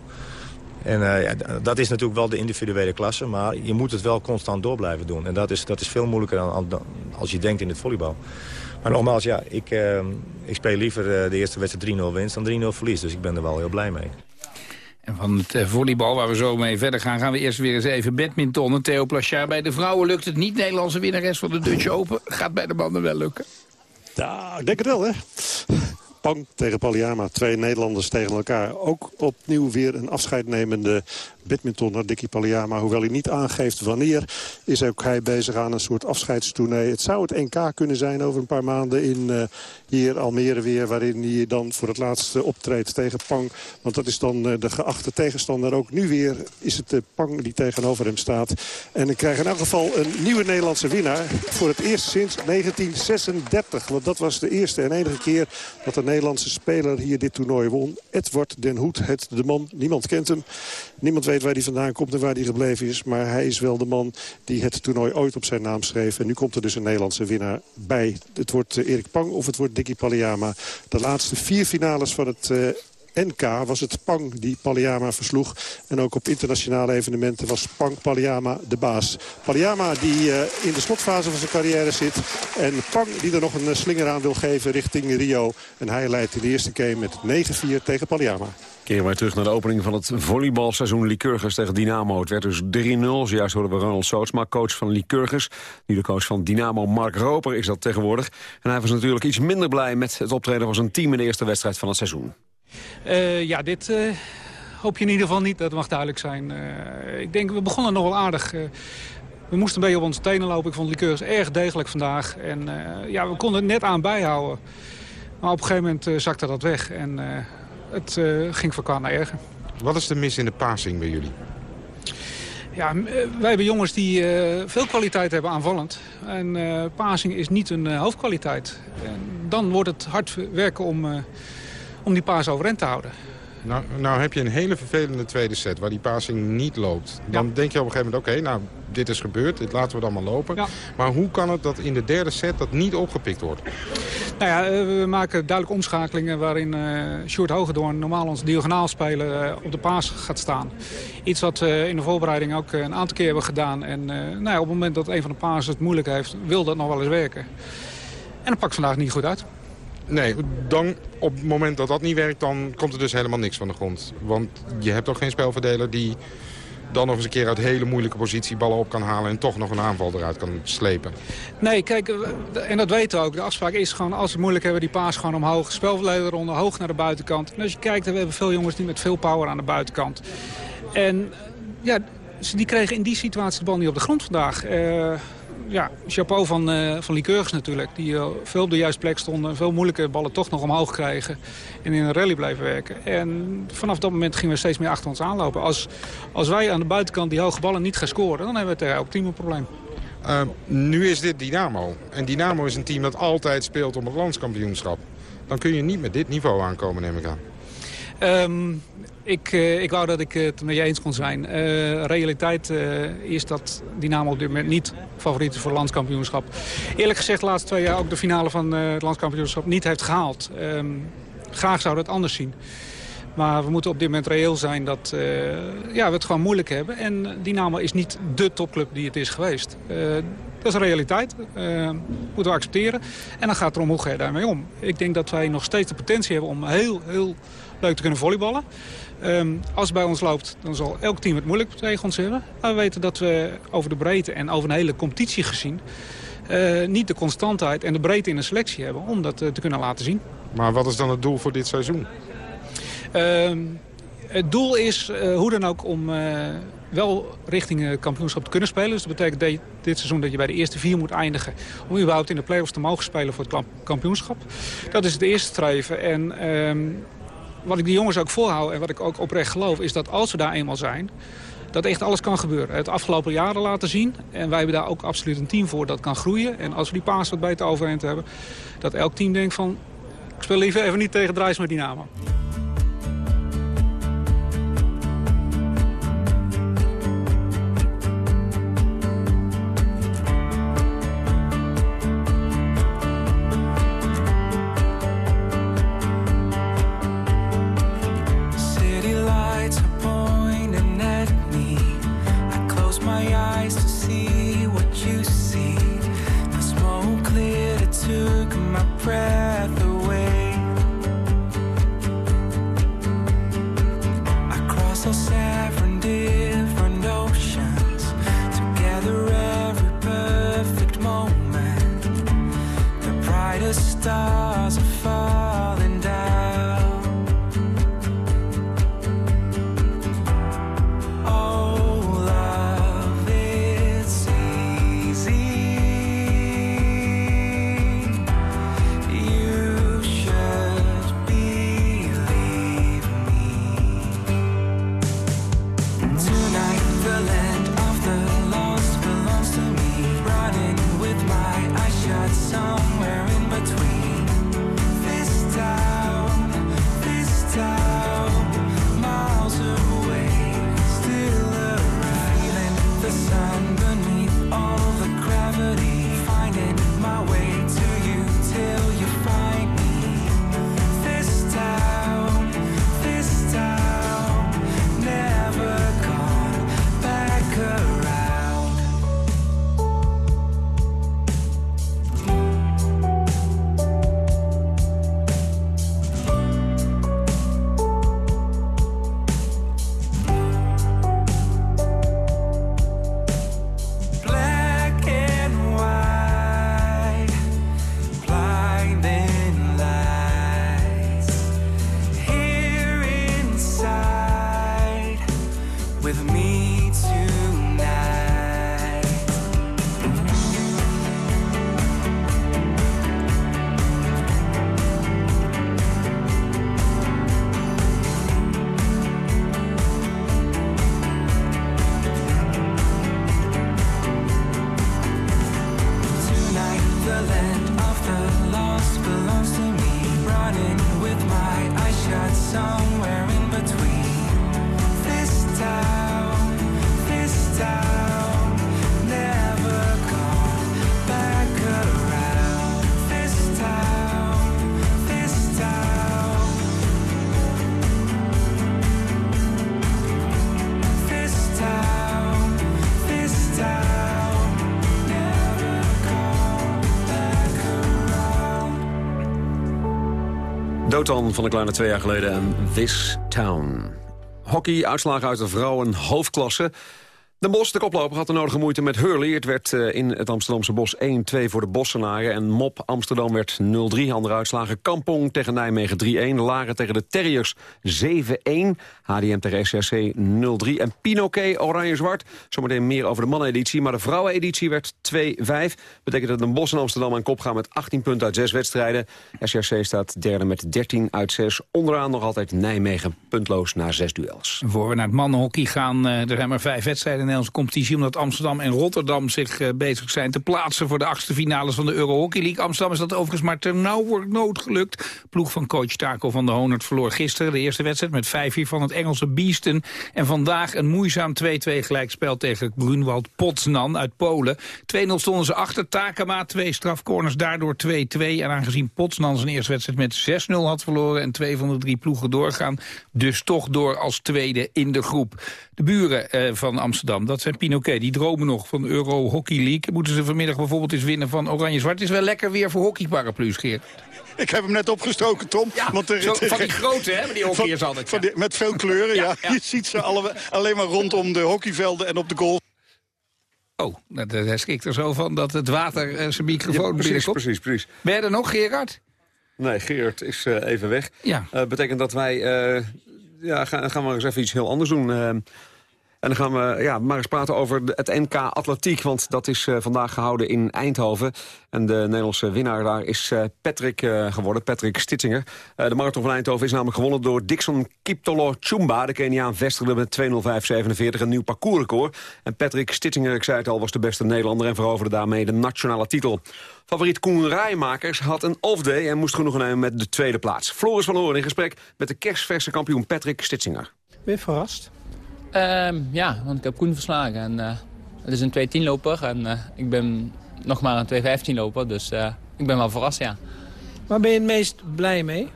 En uh, ja, dat is natuurlijk wel de individuele klasse, maar je moet het wel constant door blijven doen. En dat is, dat is veel moeilijker dan, als je denkt in het volleybal. Maar nogmaals, ja, ik, uh, ik speel liever de eerste wedstrijd 3-0 winst dan 3-0 verlies. Dus ik ben er wel heel blij mee. En van het uh, volleybal, waar we zo mee verder gaan... gaan we eerst weer eens even badmintonnen. Theo Plachard, bij de vrouwen lukt het niet. Nederlandse winnares van de Dutch Open. Gaat bij de mannen wel lukken? Ja, ik denk het wel, hè. Pang tegen Paliama. Twee Nederlanders tegen elkaar. Ook opnieuw weer een afscheidnemende badmintonner Dicky Paliama. Hoewel hij niet aangeeft wanneer, is ook hij bezig aan een soort afscheidstournee. Het zou het NK kunnen zijn over een paar maanden in uh, hier Almere weer... waarin hij dan voor het laatst optreedt tegen Pang. Want dat is dan uh, de geachte tegenstander. Ook nu weer is het uh, Pang die tegenover hem staat. En ik krijg in elk geval een nieuwe Nederlandse winnaar. Voor het eerst sinds 1936. Want dat was de eerste en enige keer dat een Nederlandse speler hier dit toernooi won. Edward den Hoed, het de man. Niemand kent hem. Niemand weet waar hij vandaan komt en waar hij gebleven is. Maar hij is wel de man die het toernooi ooit op zijn naam schreef. En nu komt er dus een Nederlandse winnaar bij. Het wordt uh, Erik Pang of het wordt Dicky Paliama. De laatste vier finales van het... Uh, NK was het Pang die Paliama versloeg. En ook op internationale evenementen was Pang Paliama de baas. Paliama die uh, in de slotfase van zijn carrière zit. En Pang die er nog een slinger aan wil geven richting Rio. En hij leidt in de eerste game met 9-4 tegen Paliama. Keren wij terug naar de opening van het volleybalseizoen Lycurgus tegen Dynamo. Het werd dus 3-0. Zojuist hoorden we Ronald Sootsma, coach van Lycurgus. Nu de coach van Dynamo, Mark Roper, is dat tegenwoordig. En hij was natuurlijk iets minder blij met het optreden van zijn team... in de eerste wedstrijd van het seizoen. Uh, ja, dit uh, hoop je in ieder geval niet, dat mag duidelijk zijn. Uh, ik denk, we begonnen nog wel aardig... we moesten een beetje op onze tenen lopen. Ik vond Lycurgus erg degelijk vandaag. En ja, we konden het net aan bijhouden. Maar op een gegeven moment eh, zakte dat weg en eh, het eh, ging van kwaad naar erger. Wat is de mis in de passing bij jullie? Ja, eh, wij hebben jongens die eh, veel kwaliteit hebben aanvallend. En eh passing is niet een hoofdkwaliteit. En dan wordt het hard werken om, om die paas overeind te houden. Nou, nou heb je een hele vervelende tweede set waar die passing niet loopt. Dan denk je op een gegeven moment, oké, nou, dit is gebeurd. Dit laten we dan maar lopen. Maar hoe kan het dat in de derde set dat niet opgepikt wordt? Nou ja, eh, we maken duidelijk omschakelingen waarin eh Sjoerd Hogedoorn normaal ons diagonaal spelen eh, op de paas gaat staan. Iets wat we in de voorbereiding ook een aantal keer hebben gedaan. En nou ja, op het moment dat een van de paas het moeilijk heeft, wil dat nog wel eens werken. En dat pakt vandaag niet goed uit. Nee, dan op het moment dat dat niet werkt, dan komt er dus helemaal niks van de grond. Want je hebt ook geen spelverdeler die dan nog eens een keer uit hele moeilijke positie ballen op kan halen... en toch nog een aanval eruit kan slepen. Nee, kijk, en dat weten we ook. De afspraak is gewoon, als ze moeilijk hebben, die paas gewoon omhoog. Spelverleden eronder, hoog naar de buitenkant. En als je kijkt, we hebben veel jongens die met veel power aan de buitenkant. En ja, die kregen in die situatie de bal niet op de grond vandaag. Eh, ja, chapeau van, eh van Lycurgus natuurlijk. Die eh, veel op de juiste plek stonden. Veel moeilijke ballen toch nog omhoog kregen. En in een rally blijven werken. En vanaf dat moment gingen we steeds meer achter ons aanlopen. Als, als wij aan de buitenkant die hoge ballen niet gaan scoren... dan hebben we tegen elk team een probleem. Uh, nu is dit Dynamo. En Dynamo is een team dat altijd speelt om het landskampioenschap. Dan kun je niet met dit niveau aankomen, neem ik aan. Ehm, ik, eh, ik wou dat ik het met je eens kon zijn. Eh, realiteit eh, is dat Dynamo op dit moment niet favoriet is voor het landskampioenschap. Eerlijk gezegd de laatste twee jaar ook de finale van het landskampioenschap niet heeft gehaald. Ehm, graag zou dat anders zien. Maar we moeten op dit moment reëel zijn dat ja, we het gewoon moeilijk hebben. En Dynamo is niet dé topclub die het is geweest. Dat is realiteit. Eh, moeten we accepteren. En dan gaat het erom hoe ga je daarmee om. Ik denk dat wij nog steeds de potentie hebben om heel, heel leuk te kunnen volleyballen. Ehm, als het bij ons loopt, dan zal elk team het moeilijk tegen ons hebben. Maar we weten dat we over de breedte en over een hele competitie gezien... eh, niet de constantheid en de breedte in de selectie hebben om dat eh, te kunnen laten zien. Maar wat is dan het doel voor dit seizoen? Ehm, het doel is eh, hoe dan ook om wel richting kampioenschap te kunnen spelen. Dus dat betekent dat je dit seizoen dat je bij de eerste vier moet eindigen... om überhaupt in de play-offs te mogen spelen voor het kamp- kampioenschap. Dat is het eerste streven. En ehm, wat ik die jongens ook voorhoud en wat ik ook oprecht geloof... is dat als we daar eenmaal zijn, dat echt alles kan gebeuren. Het afgelopen jaren laten zien. En wij hebben daar ook absoluut een team voor dat kan groeien. En als we die paas wat beter overeind hebben... dat elk team denkt van... ik speel liever even niet tegen Drijs met Dynamo. Dotan van de kleine twee jaar geleden en This Town. Hockey, uitslagen uit de vrouwen hoofdklasse. De Bos, de koploper, had de nodige moeite met Hurley. Het werd eh, in het Amsterdamse Bos 1-2 voor de Bossenaren. En Mop Amsterdam werd 0-3. Andere uitslagen Kampong tegen Nijmegen 3-1. Laren tegen de Terriers 7-1. HDM tegen SRC 0-3. En Pinoquet Oranje-Zwart. Zometeen meer over de manneneditie. Maar de vrouweneditie werd 2-5. Betekent dat de Bos en Amsterdam aan kop gaan met 18 punten uit 6 wedstrijden. SRC staat derde met 13 uit 6. Onderaan nog altijd Nijmegen puntloos na 6 duels. Voor we naar het mannenhockey gaan, eh, er zijn maar vijf wedstrijden in de Nederlandse competitie... omdat Amsterdam en Rotterdam zich eh, bezig zijn te plaatsen... voor de achtste finales van de Euro Hockey League. Amsterdam is dat overigens maar ternauwernood gelukt. Ploeg van coach Taco van der Honert verloor gisteren... de eerste wedstrijd met 5-4 van het Engelse Beesten. En vandaag een moeizaam 2-2 gelijkspel tegen Grunwald Potsnan uit Polen. 2-0 stonden ze achter. Takema, twee strafcorners, daardoor 2-2. En aangezien Potsnan zijn eerste wedstrijd met 6-0 had verloren... en twee van de drie ploegen doorgaan, dus toch door als tweede in de groep. De buren eh, van Amsterdam, dat zijn Pinoquet. Die dromen nog van de Euro Hockey League. Moeten ze vanmiddag bijvoorbeeld eens winnen van Oranje-Zwart. Het is wel lekker weer voor hockeyparaplu's, Geert. Ik heb hem net opgestoken, Tom. want er, zo van die grote, hè, maar die hockeyers van- altijd, van ja. die- met veel kleuren, ja. Je ziet ze alle, alleen maar rondom de hockeyvelden en op de goal. Oh, nou, daar daar schrikt er zo van dat het water eh, zijn microfoon Ja, precies, binnenkomt. precies, precies. Ben je er nog, Gerard? Nee, Geert is eh, even weg. Ja. Eh, betekent dat wij... eh, ja, gaan, gaan we eens even iets heel anders doen. En dan gaan we ja, maar eens praten over het NK Atletiek. Want dat is eh, vandaag gehouden in Eindhoven. En de Nederlandse winnaar daar is eh, Patrick eh, geworden, Patrick Stitzinger. De marathon van Eindhoven is namelijk gewonnen door Dixon Kiptolo Chumba. De Keniaan vestigde met 2.05.47 een nieuw parcoursrecord. En Patrick Stitzinger, ik zei het al, was de beste Nederlander... en veroverde daarmee de nationale titel. Favoriet Koen Rijmakers had een off-day... en moest genoegen nemen met de tweede plaats. Floris van Hoorn in gesprek met de kerstverse kampioen Patrick Stitzinger. Je verrast? Ehm, ja, want ik heb Koen verslagen. En, eh, het is een 2.10 loper en eh, ik ben nog maar een 2.15 loper. Dus eh, ik ben wel verrast, ja. Waar ben je het meest blij mee?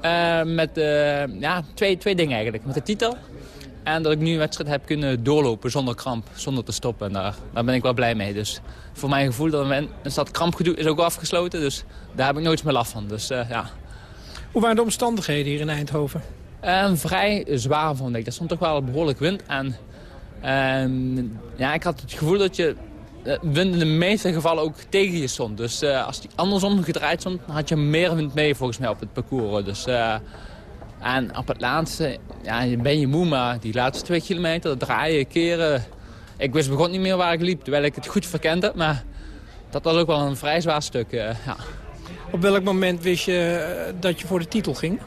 Eh, met ja, twee, twee dingen eigenlijk. Met de titel en dat ik nu een wedstrijd heb kunnen doorlopen zonder kramp, zonder te stoppen. En daar, daar ben ik wel blij mee. Dus voor mijn gevoel dat een dat krampgedoe is ook afgesloten. Dus daar heb ik nooit meer last van. Dus ja, Hoe waren de omstandigheden hier in Eindhoven? En vrij zwaar vond ik. Er stond toch wel behoorlijk wind. En ehm, ja, ik had het gevoel dat je eh, wind in de meeste gevallen ook tegen je stond. Dus eh, als die andersom gedraaid stond, dan had je meer wind mee volgens mij op het parcours. Dus, eh, en op het laatste ja, ben je moe, maar die laatste twee kilometer, draaien, keren... Ik wist begon niet meer waar ik liep, terwijl ik het goed verkende. Maar dat was ook wel een vrij zwaar stuk, ja. Op welk moment wist je dat je voor de titel ging?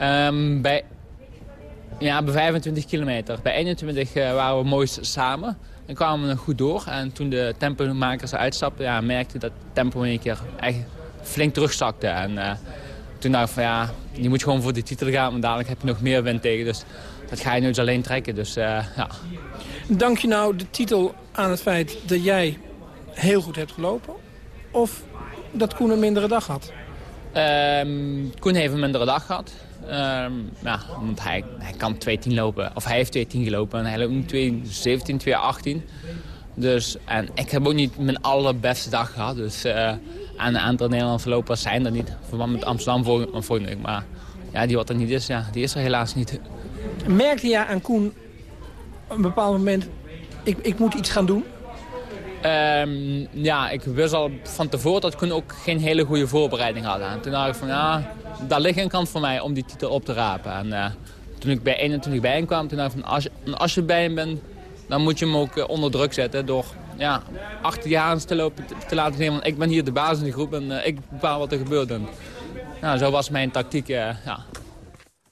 Ehm, bij, ja, bij 25 kilometer. Bij 21 eh, waren we mooi samen. En kwamen we goed door. En toen de tempomakers uitstapten, ja, merkte dat het tempo een keer echt flink terugzakte. En eh, toen dacht ik van ja, je moet gewoon voor de titel gaan. Want dadelijk heb je nog meer wind tegen. Dus dat ga je nu eens alleen trekken. Dus eh, ja. Dank je nou de titel aan het feit dat jij heel goed hebt gelopen? Of dat Koen een mindere dag had? Ehm, Koen heeft een mindere dag gehad. Ehm, ja, want hij, hij kan 2.10 lopen. Of hij heeft 2.10 gelopen en hij loopt nu 2.17, 2.18. Dus, en ik heb ook niet mijn allerbeste dag gehad. Dus, en een aantal Nederlandse lopers zijn er niet. in Verband met Amsterdam volgende, volgende week. Maar ja, die wat er niet is, ja, die is er helaas niet. Merkte jij aan Koen op een bepaald moment... ik, ik moet iets gaan doen? Ehm, ja, ik wist al van tevoren dat Koen ook geen hele goede voorbereiding had. En toen dacht ik van ja, daar ligt een kant voor mij om die titel op te rapen. En eh, toen ik bij 21 bij kwam, toen dacht ik van als je, als je bij hem bent, dan moet je hem ook eh, onder druk zetten door ja, achter je aan te lopen, te, te laten zien. Want ik ben hier de baas in de groep en eh, ik bepaal wat er gebeurt. En, nou, zo was mijn tactiek, ja.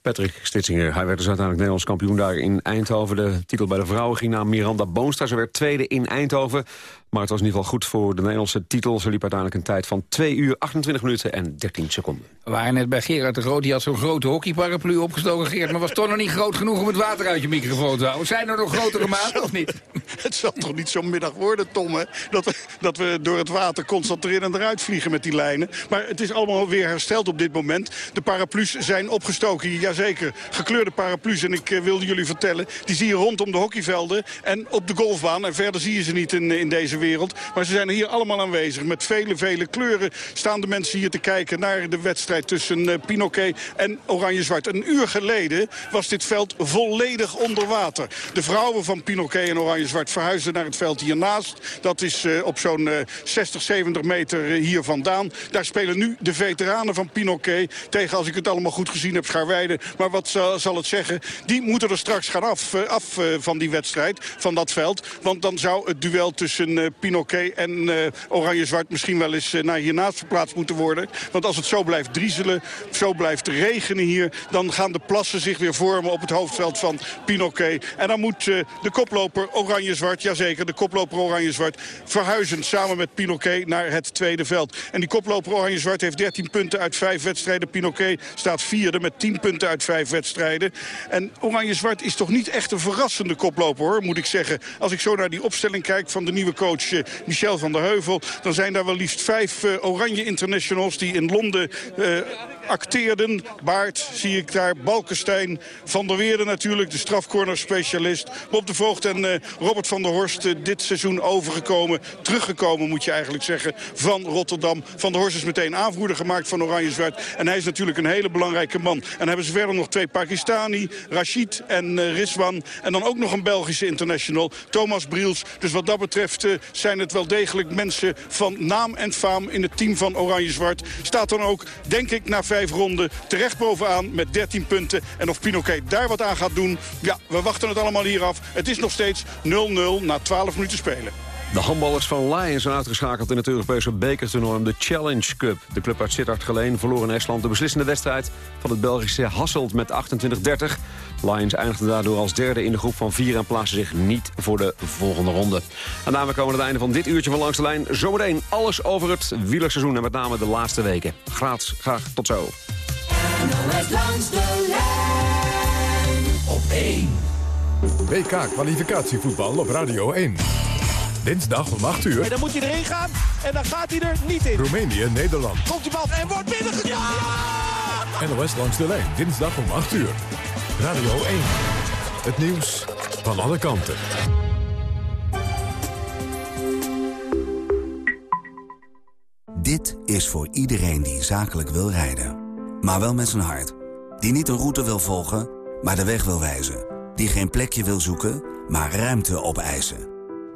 Patrick Stitsinger, hij werd dus uiteindelijk Nederlands kampioen daar in Eindhoven. De titel bij de vrouwen ging naar Miranda Boonstra. Ze werd tweede in Eindhoven. Maar het was in ieder geval goed voor de Nederlandse titel. Ze liep uiteindelijk een tijd van 2 uur, 28 minuten en 13 seconden. We waren net bij Gerard de Groot. Die had zo'n grote hockeyparaplu opgestoken, Gerard. Maar was toch nog niet groot genoeg om het water uit je microfoon te houden. Zijn er nog grotere maten of niet? Het zal toch niet zo'n middag worden, Tom, hè? Dat, we, dat we door het water constant erin en eruit vliegen met die lijnen. Maar het is allemaal weer hersteld op dit moment. De paraplu's zijn opgestoken jazeker. Gekleurde paraplu's. En ik eh, wilde jullie vertellen, die zie je rondom de hockeyvelden en op de golfbaan. En verder zie je ze niet in, in deze wereld. Maar ze zijn hier allemaal aanwezig. Met vele, vele kleuren staan de mensen hier te kijken naar de wedstrijd tussen eh, Pinoquet en Oranje-Zwart. Een uur geleden was dit veld volledig onder water. De vrouwen van Pinoquet en Oranje-Zwart verhuisden naar het veld hiernaast. Dat is eh, op zo'n eh, 60, 70 meter eh, hier vandaan. Daar spelen nu de veteranen van Pinoquet tegen, als ik het allemaal goed gezien heb, Schaarweide. Maar wat zal, het zeggen? Die moeten er straks gaan af, eh, af eh, van die wedstrijd, van dat veld. Want dan zou het duel tussen eh, Pinoquet en eh, Oranje-Zwart misschien wel eens eh, naar hiernaast verplaatst moeten worden. Want als het zo blijft driezelen, zo blijft regenen hier... dan gaan de plassen zich weer vormen op het hoofdveld van Pinoquet. En dan moet eh, de koploper Oranje-Zwart, jazeker, de koploper Oranje-Zwart... verhuizen samen met Pinoquet naar het tweede veld. En die koploper Oranje-Zwart heeft 13 punten uit 5 wedstrijden. Pinoquet staat vierde met 10 punten uit 5 wedstrijden. En Oranje-Zwart is toch niet echt een verrassende koploper, hoor, moet ik zeggen. Als ik zo naar die opstelling kijk van de nieuwe coach eh, Michel van der Heuvel... dan zijn daar wel liefst vijf eh, Oranje Internationals die in Londen eh, acteerden. Baart zie ik daar, Balkenstein, Van der Weerde natuurlijk, de strafcorner-specialist. Bob de Voogd en eh, Robert van der Horst eh, dit seizoen overgekomen. Teruggekomen moet je eigenlijk zeggen van Rotterdam. Van der Horst is meteen aanvoerder gemaakt van Oranje-Zwart. En hij is natuurlijk een hele belangrijke man. En hebben ze verder nog twee Pakistani, Rashid en eh, Rizwan. En dan ook nog een Belgische international, Thomas Briels. Dus wat dat betreft zijn het wel degelijk mensen van naam en faam in het team van Oranje-Zwart. Staat dan ook, denk ik, na vijf ronden terecht bovenaan met 13 punten. En of Pinoquet daar wat aan gaat doen, ja, we wachten het allemaal hier af. Het is nog steeds 0-0 na 12 minuten spelen. De handballers van Lions zijn uitgeschakeld in het Europese bekertoernooi de Challenge Cup. De club uit Sittard Geleen verloor in Estland de beslissende wedstrijd van het Belgische Hasselt met 28-30. Lions eindigde daardoor als derde in de groep van vier en plaatste zich niet voor de volgende ronde. En daarmee komen we aan het einde van dit uurtje van Langs de Lijn. Zometeen alles over het wielerseizoen en met name de laatste weken. Graag, graag tot zo. NOS langs de lijn op 1. WK kwalificatievoetbal op Radio 1. Dinsdag om 8 uur. En dan moet hij erin gaan en dan gaat hij er niet in. Roemenië, Nederland. Komt die bal en wordt binnengekomen. NOS langs de lijn. Dinsdag om 8 uur. Radio 1. Het nieuws van alle kanten. Dit is voor iedereen die zakelijk wil rijden. Maar wel met zijn hart. Die niet een route wil volgen, maar de weg wil wijzen. Die geen plekje wil zoeken, maar ruimte opeisen.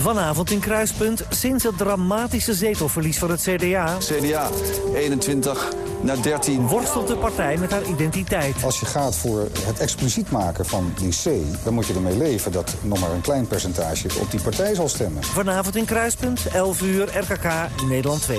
Vanavond in Kruispunt, sinds het dramatische zetelverlies van het CDA... CDA, 21 naar 13. Worstelt de partij met haar identiteit. Als je gaat voor het expliciet maken van die C... dan moet je ermee leven dat nog maar een klein percentage op die partij zal stemmen. Vanavond in Kruispunt, 11 uur, RKK, Nederland 2.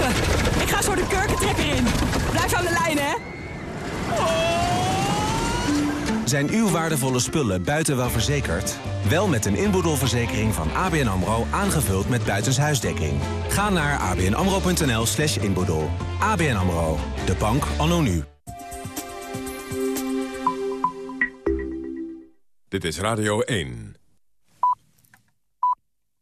Even. Ik ga zo de kurkentrekker in. Blijf aan de lijn, hè. Zijn uw waardevolle spullen buiten wel verzekerd? Wel met een inboedelverzekering van ABN AMRO aangevuld met buitenshuisdekking. Ga naar abnamro.nl slash inboedel. ABN AMRO, de bank anno nu. Dit is Radio 1.